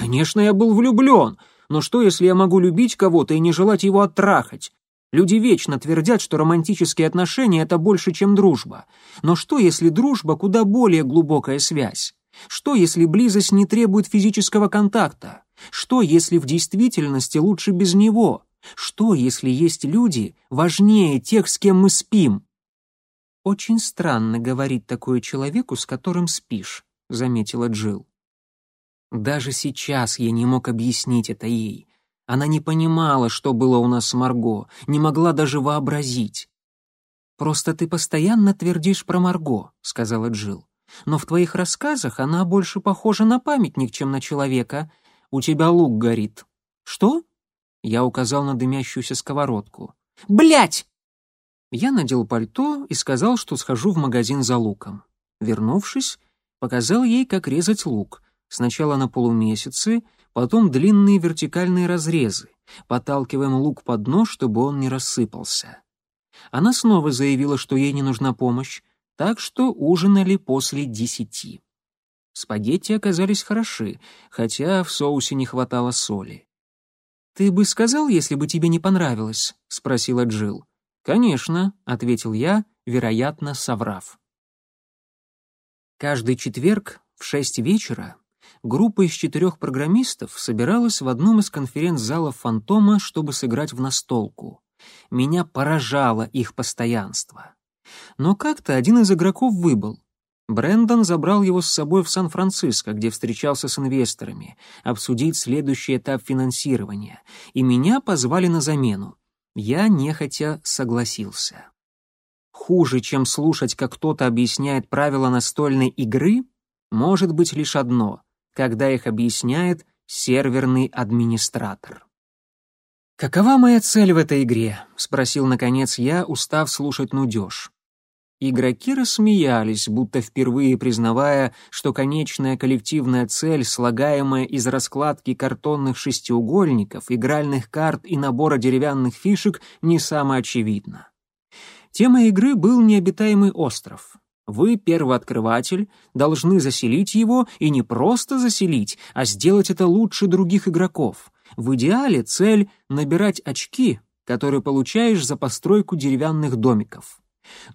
Конечно, я был влюблен, но что, если я могу любить кого-то и не желать его оттрахать? Люди вечно твердят, что романтические отношения — это больше, чем дружба. Но что, если дружба — куда более глубокая связь? Что, если близость не требует физического контакта? Что, если в действительности лучше без него? Что, если есть люди важнее тех, с кем мы спим? Очень странно говорить такое человеку, с которым спишь, заметила Джил. Даже сейчас я не мог объяснить это ей. Она не понимала, что было у нас с Марго, не могла даже вообразить. «Просто ты постоянно твердишь про Марго», — сказала Джил. «Но в твоих рассказах она больше похожа на памятник, чем на человека, у тебя лук горит». «Что?» Я указал на дымящуюся сковородку. Блять! Я надел пальто и сказал, что схожу в магазин за луком. Вернувшись, показал ей, как резать лук. Сначала на полумесяцы, потом длинные вертикальные разрезы. Подталкиваем лук под нож, чтобы он не рассыпался. Она снова заявила, что ей не нужна помощь, так что ужинали после десяти. Спагетти оказались хороши, хотя в соусе не хватало соли. «Ты бы сказал, если бы тебе не понравилось?» — спросила Джилл. «Конечно», — ответил я, вероятно, соврав. Каждый четверг в шесть вечера группа из четырех программистов собиралась в одном из конференц-залов «Фантома», чтобы сыграть в настолку. Меня поражало их постоянство. Но как-то один из игроков выбыл, Брендон забрал его с собой в Сан-Франциско, где встречался с инвесторами, обсудить следующий этап финансирования, и меня позвали на замену. Я нехотя согласился. Хуже, чем слушать, как кто-то объясняет правила настольной игры, может быть лишь одно, когда их объясняет серверный администратор. «Какова моя цель в этой игре?» — спросил, наконец, я, устав слушать нудеж. Игроки рассмеялись, будто впервые признавая, что конечная коллективная цель, слагаемая из раскладки картонных шестиугольников, игральных карт и набора деревянных фишек, не самоочевидна. Тема игры был необитаемый остров. Вы, первооткрыватель, должны заселить его и не просто заселить, а сделать это лучше других игроков. В идеале цель — набирать очки, которые получаешь за постройку деревянных домиков.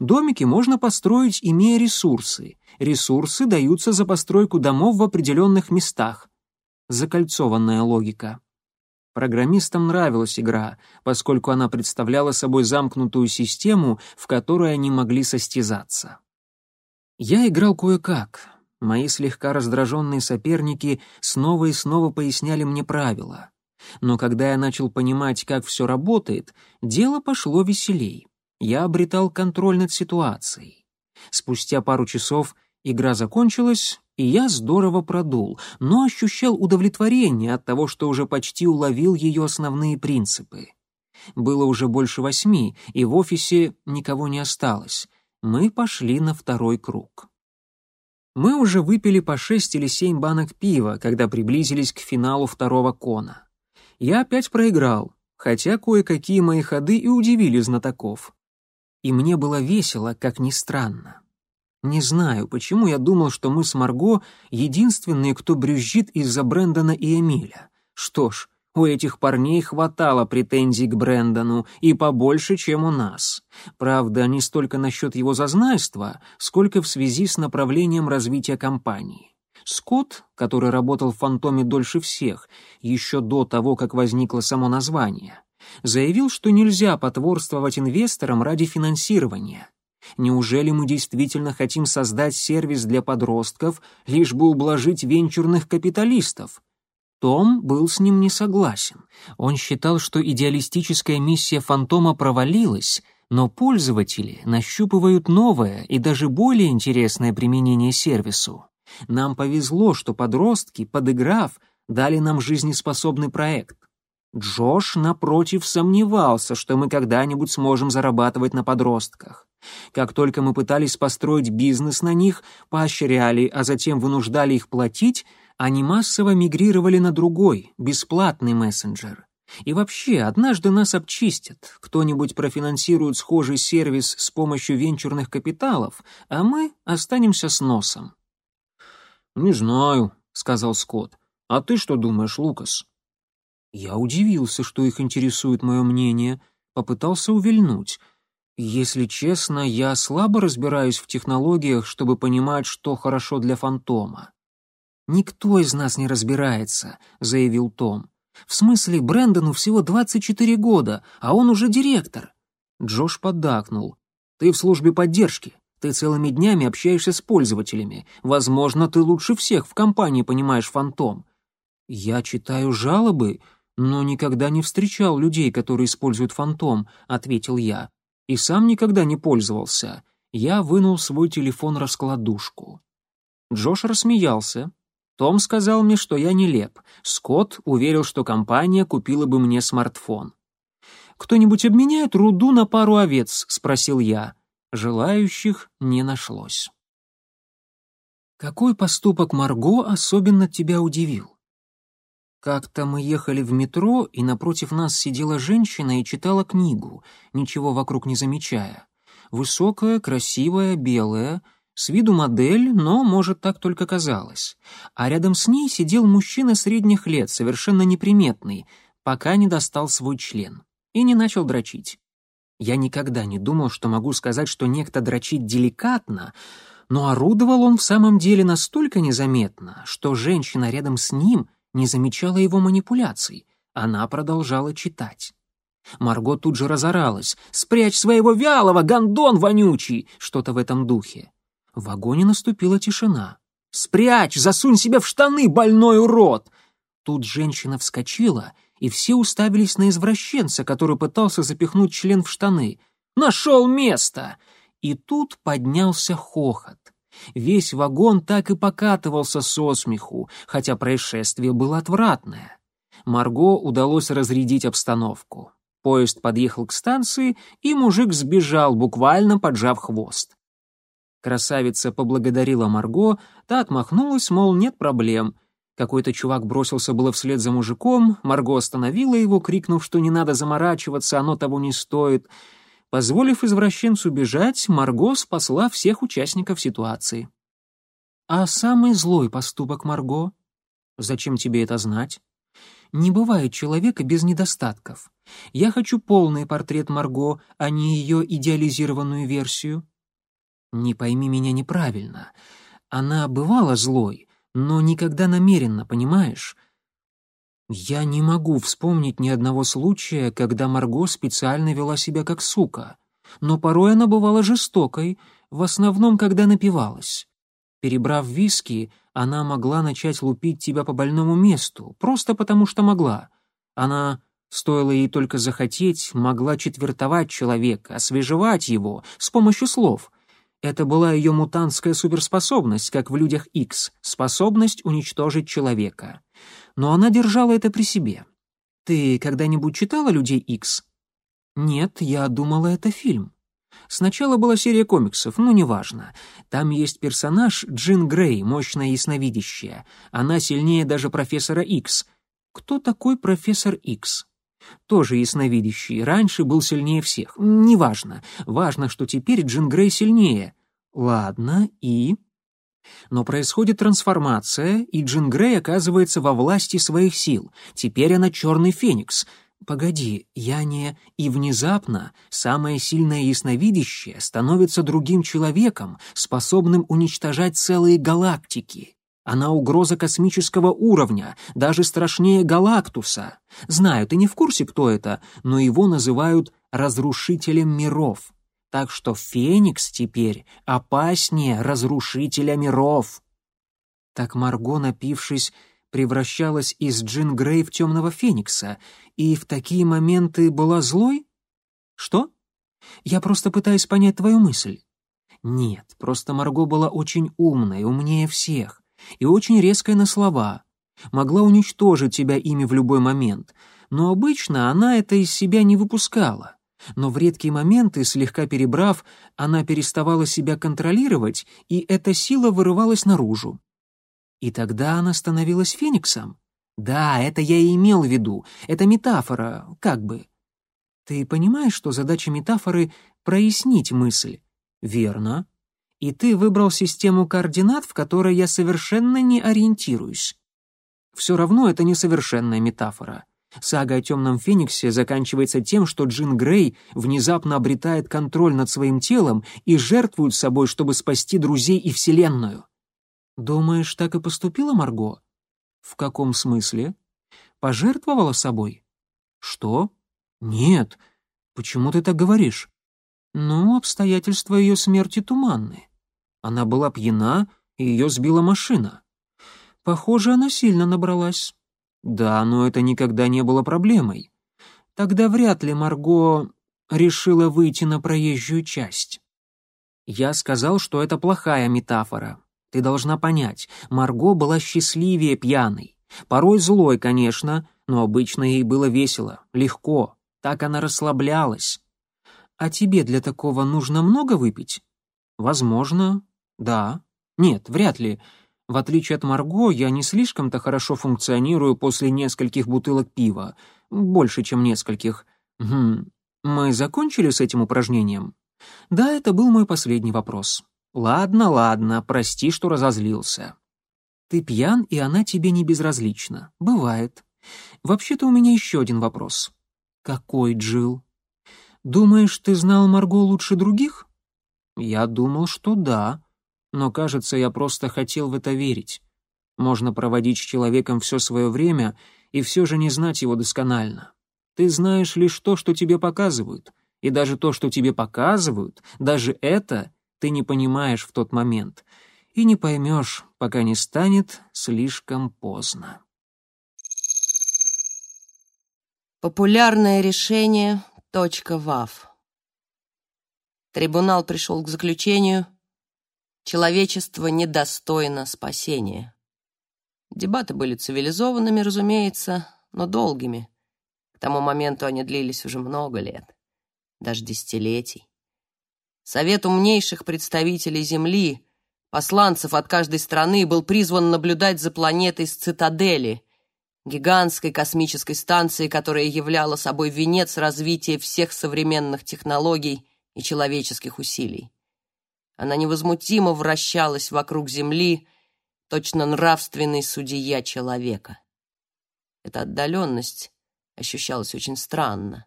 Домики можно построить, имея ресурсы. Ресурсы даются за постройку домов в определенных местах. Закольцованная логика. Программистам нравилась игра, поскольку она представляла собой замкнутую систему, в которой они могли состязаться. Я играл кое-как. Мои слегка раздраженные соперники снова и снова поясняли мне правила. Но когда я начал понимать, как все работает, дело пошло веселей я обретал контроль над ситуацией. Спустя пару часов игра закончилась, и я здорово продул, но ощущал удовлетворение от того, что уже почти уловил ее основные принципы. Было уже больше восьми, и в офисе никого не осталось. Мы пошли на второй круг. Мы уже выпили по шесть или семь банок пива, когда приблизились к финалу второго кона. Я опять проиграл, хотя кое-какие мои ходы и удивили знатоков. И мне было весело, как ни странно. Не знаю, почему я думал, что мы с Марго единственные, кто брюзжит из-за Брэндона и Эмиля. Что ж, у этих парней хватало претензий к Брэндону, и побольше, чем у нас. Правда, не столько насчет его зазнайства, сколько в связи с направлением развития компании. Скотт, который работал в «Фантоме» дольше всех, еще до того, как возникло само название, заявил, что нельзя потворствовать инвесторам ради финансирования. Неужели мы действительно хотим создать сервис для подростков, лишь бы ублажить венчурных капиталистов? Том был с ним не согласен. Он считал, что идеалистическая миссия «Фантома» провалилась, но пользователи нащупывают новое и даже более интересное применение сервису. Нам повезло, что подростки, подыграв, дали нам жизнеспособный проект. Джош, напротив, сомневался, что мы когда-нибудь сможем зарабатывать на подростках. Как только мы пытались построить бизнес на них, поощряли, а затем вынуждали их платить, они массово мигрировали на другой, бесплатный мессенджер. И вообще, однажды нас обчистят, кто-нибудь профинансирует схожий сервис с помощью венчурных капиталов, а мы останемся с носом. «Не знаю», — сказал Скотт. «А ты что думаешь, Лукас?» Я удивился, что их интересует мое мнение, попытался увильнуть. Если честно, я слабо разбираюсь в технологиях, чтобы понимать, что хорошо для фантома. «Никто из нас не разбирается», — заявил Том. «В смысле, Брэндону всего 24 года, а он уже директор». Джош поддакнул. «Ты в службе поддержки. Ты целыми днями общаешься с пользователями. Возможно, ты лучше всех в компании понимаешь фантом». «Я читаю жалобы, но никогда не встречал людей, которые используют фантом», — ответил я. «И сам никогда не пользовался». Я вынул свой телефон-раскладушку. Джош рассмеялся, том сказал мне, что я нелеп. Скотт уверил, что компания купила бы мне смартфон. «Кто-нибудь обменяет руду на пару овец?» — спросил я. Желающих не нашлось. «Какой поступок Марго особенно тебя удивил?» Как-то мы ехали в метро, и напротив нас сидела женщина и читала книгу, ничего вокруг не замечая. Высокая, красивая, белая — с виду модель, но, может, так только казалось. А рядом с ней сидел мужчина средних лет, совершенно неприметный, пока не достал свой член. И не начал дрочить. Я никогда не думал, что могу сказать, что некто дрочит деликатно, но орудовал он в самом деле настолько незаметно, что женщина рядом с ним не замечала его манипуляций. Она продолжала читать. Марго тут же разоралась. «Спрячь своего вялого, гондон вонючий!» Что-то в этом духе. В вагоне наступила тишина. «Спрячь! Засунь себя в штаны, больной урод!» Тут женщина вскочила, и все уставились на извращенца, который пытался запихнуть член в штаны. «Нашел место!» И тут поднялся хохот. Весь вагон так и покатывался со смеху, хотя происшествие было отвратное. Марго удалось разрядить обстановку. Поезд подъехал к станции, и мужик сбежал, буквально поджав хвост. Красавица поблагодарила Марго, та отмахнулась, мол, нет проблем. Какой-то чувак бросился было вслед за мужиком, Марго остановила его, крикнув, что не надо заморачиваться, оно того не стоит. Позволив извращенцу бежать, Марго спасла всех участников ситуации. А самый злой поступок Марго? Зачем тебе это знать? Не бывает человека без недостатков. Я хочу полный портрет Марго, а не ее идеализированную версию. Не пойми меня неправильно. Она бывала злой, но никогда намеренно, понимаешь? Я не могу вспомнить ни одного случая, когда Марго специально вела себя как сука. Но порой она бывала жестокой, в основном, когда напивалась. Перебрав виски, она могла начать лупить тебя по больному месту, просто потому что могла. Она, стоило ей только захотеть, могла четвертовать человека, освежевать его с помощью слов. Это была ее мутантская суперспособность, как в «Людях Икс», способность уничтожить человека. Но она держала это при себе. Ты когда-нибудь читала «Людей Икс»? Нет, я думала, это фильм. Сначала была серия комиксов, но неважно. Там есть персонаж Джин Грей, мощная ясновидящая. Она сильнее даже профессора Икс. Кто такой профессор Икс? Тоже ясновидящий. Раньше был сильнее всех. Неважно. Важно, что теперь Джин Грей сильнее. Ладно, и... Но происходит трансформация, и Джин Грей оказывается во власти своих сил. Теперь она черный феникс — «Погоди, я не...» И внезапно самое сильное ясновидящее становится другим человеком, способным уничтожать целые галактики. Она угроза космического уровня, даже страшнее Галактуса. Знаю, ты не в курсе, кто это, но его называют «разрушителем миров». Так что Феникс теперь опаснее разрушителя миров. Так Марго, напившись, превращалась из Джин Грей в темного феникса и в такие моменты была злой? Что? Я просто пытаюсь понять твою мысль. Нет, просто Марго была очень умной, умнее всех, и очень резкая на слова. Могла уничтожить тебя ими в любой момент, но обычно она это из себя не выпускала. Но в редкие моменты, слегка перебрав, она переставала себя контролировать, и эта сила вырывалась наружу. И тогда она становилась фениксом? Да, это я и имел в виду. Это метафора, как бы. Ты понимаешь, что задача метафоры — прояснить мысль? Верно. И ты выбрал систему координат, в которой я совершенно не ориентируюсь. Все равно это несовершенная метафора. Сага о темном фениксе заканчивается тем, что Джин Грей внезапно обретает контроль над своим телом и жертвует собой, чтобы спасти друзей и Вселенную. «Думаешь, так и поступила Марго?» «В каком смысле?» «Пожертвовала собой?» «Что?» «Нет. Почему ты так говоришь?» «Ну, обстоятельства ее смерти туманны. Она была пьяна, и ее сбила машина. Похоже, она сильно набралась». «Да, но это никогда не было проблемой. Тогда вряд ли Марго решила выйти на проезжую часть». Я сказал, что это плохая метафора, ты должна понять, Марго была счастливее пьяной. Порой злой, конечно, но обычно ей было весело, легко. Так она расслаблялась. А тебе для такого нужно много выпить? Возможно, да. Нет, вряд ли. В отличие от Марго, я не слишком-то хорошо функционирую после нескольких бутылок пива. Больше, чем нескольких. Хм. Мы закончили с этим упражнением? Да, это был мой последний вопрос. «Ладно, ладно, прости, что разозлился». «Ты пьян, и она тебе не безразлична. Бывает. Вообще-то у меня еще один вопрос». «Какой, Джил? Думаешь, ты знал Марго лучше других?» «Я думал, что да, но, кажется, я просто хотел в это верить. Можно проводить с человеком все свое время и все же не знать его досконально. Ты знаешь лишь то, что тебе показывают, и даже то, что тебе показывают, даже это ты не понимаешь в тот момент и не поймешь, пока не станет слишком поздно. Популярное решение .вав. Трибунал пришел к заключению «Человечество недостойно спасения». Дебаты были цивилизованными, разумеется, но долгими. К тому моменту они длились уже много лет, даже десятилетий. Совет умнейших представителей Земли, посланцев от каждой страны, был призван наблюдать за планетой с цитадели, гигантской космической станции, которая являла собой венец развития всех современных технологий и человеческих усилий. Она невозмутимо вращалась вокруг Земли, точно нравственный судья человека. Эта отдаленность ощущалась очень странно.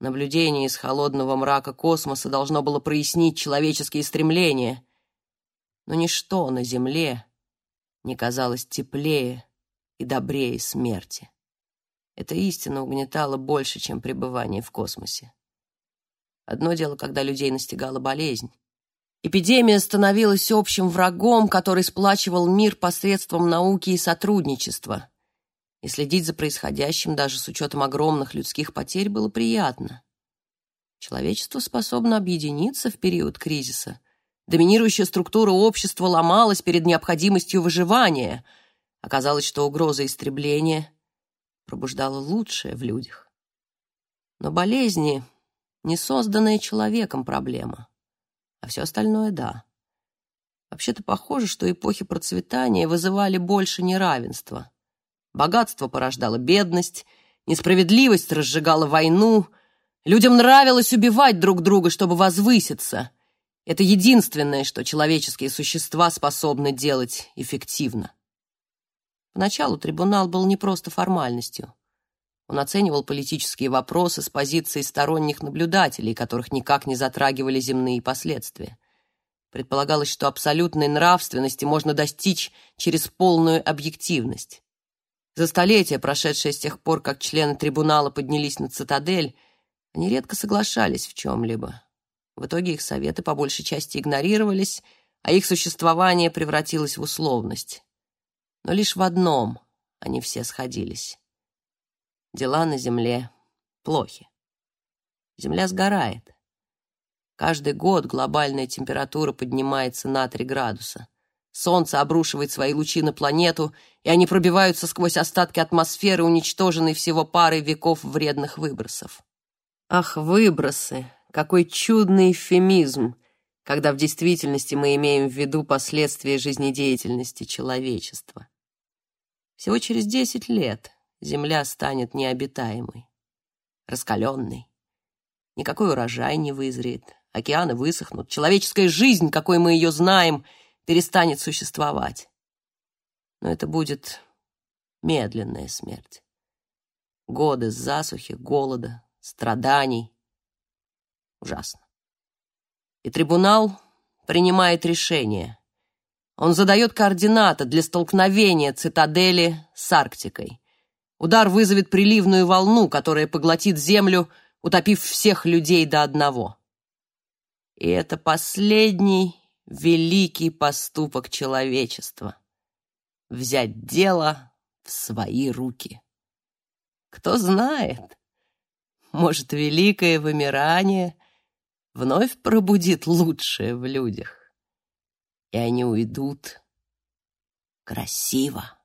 Наблюдение из холодного мрака космоса должно было прояснить человеческие стремления. Но ничто на Земле не казалось теплее и добрее смерти. Эта истина угнетала больше, чем пребывание в космосе. Одно дело, когда людей настигала болезнь. Эпидемия становилась общим врагом, который сплачивал мир посредством науки и сотрудничества и следить за происходящим даже с учетом огромных людских потерь было приятно. Человечество способно объединиться в период кризиса. Доминирующая структура общества ломалась перед необходимостью выживания. Оказалось, что угроза истребления пробуждала лучшее в людях. Но болезни Не созданная человеком проблема, а все остальное — да. Вообще-то похоже, что эпохи процветания вызывали больше неравенства. Богатство порождало бедность, несправедливость разжигала войну, людям нравилось убивать друг друга, чтобы возвыситься. Это единственное, что человеческие существа способны делать эффективно. Поначалу трибунал был не просто формальностью. Он оценивал политические вопросы с позиции сторонних наблюдателей, которых никак не затрагивали земные последствия. Предполагалось, что абсолютной нравственности можно достичь через полную объективность. За столетия, прошедшие с тех пор, как члены трибунала поднялись на цитадель, они редко соглашались в чем-либо. В итоге их советы по большей части игнорировались, а их существование превратилось в условность. Но лишь в одном они все сходились. Дела на земле плохи. Земля сгорает. Каждый год глобальная температура поднимается на 3 градуса. Солнце обрушивает свои лучи на планету, и они пробиваются сквозь остатки атмосферы, уничтоженной всего парой веков вредных выбросов. Ах, выбросы! Какой чудный эвфемизм, когда в действительности мы имеем в виду последствия жизнедеятельности человечества. Всего через 10 лет Земля станет необитаемой, раскаленной. Никакой урожай не вызреет, океаны высохнут, человеческая жизнь, какой мы ее знаем, перестанет существовать. Но это будет медленная смерть. Годы засухи, голода, страданий. Ужасно. И трибунал принимает решение. Он задает координаты для столкновения цитадели с Арктикой. Удар вызовет приливную волну, которая поглотит Землю, утопив всех людей до одного. И это последний великий поступок человечества — взять дело в свои руки. Кто знает, может, великое вымирание вновь пробудит лучшее в людях, и они уйдут красиво.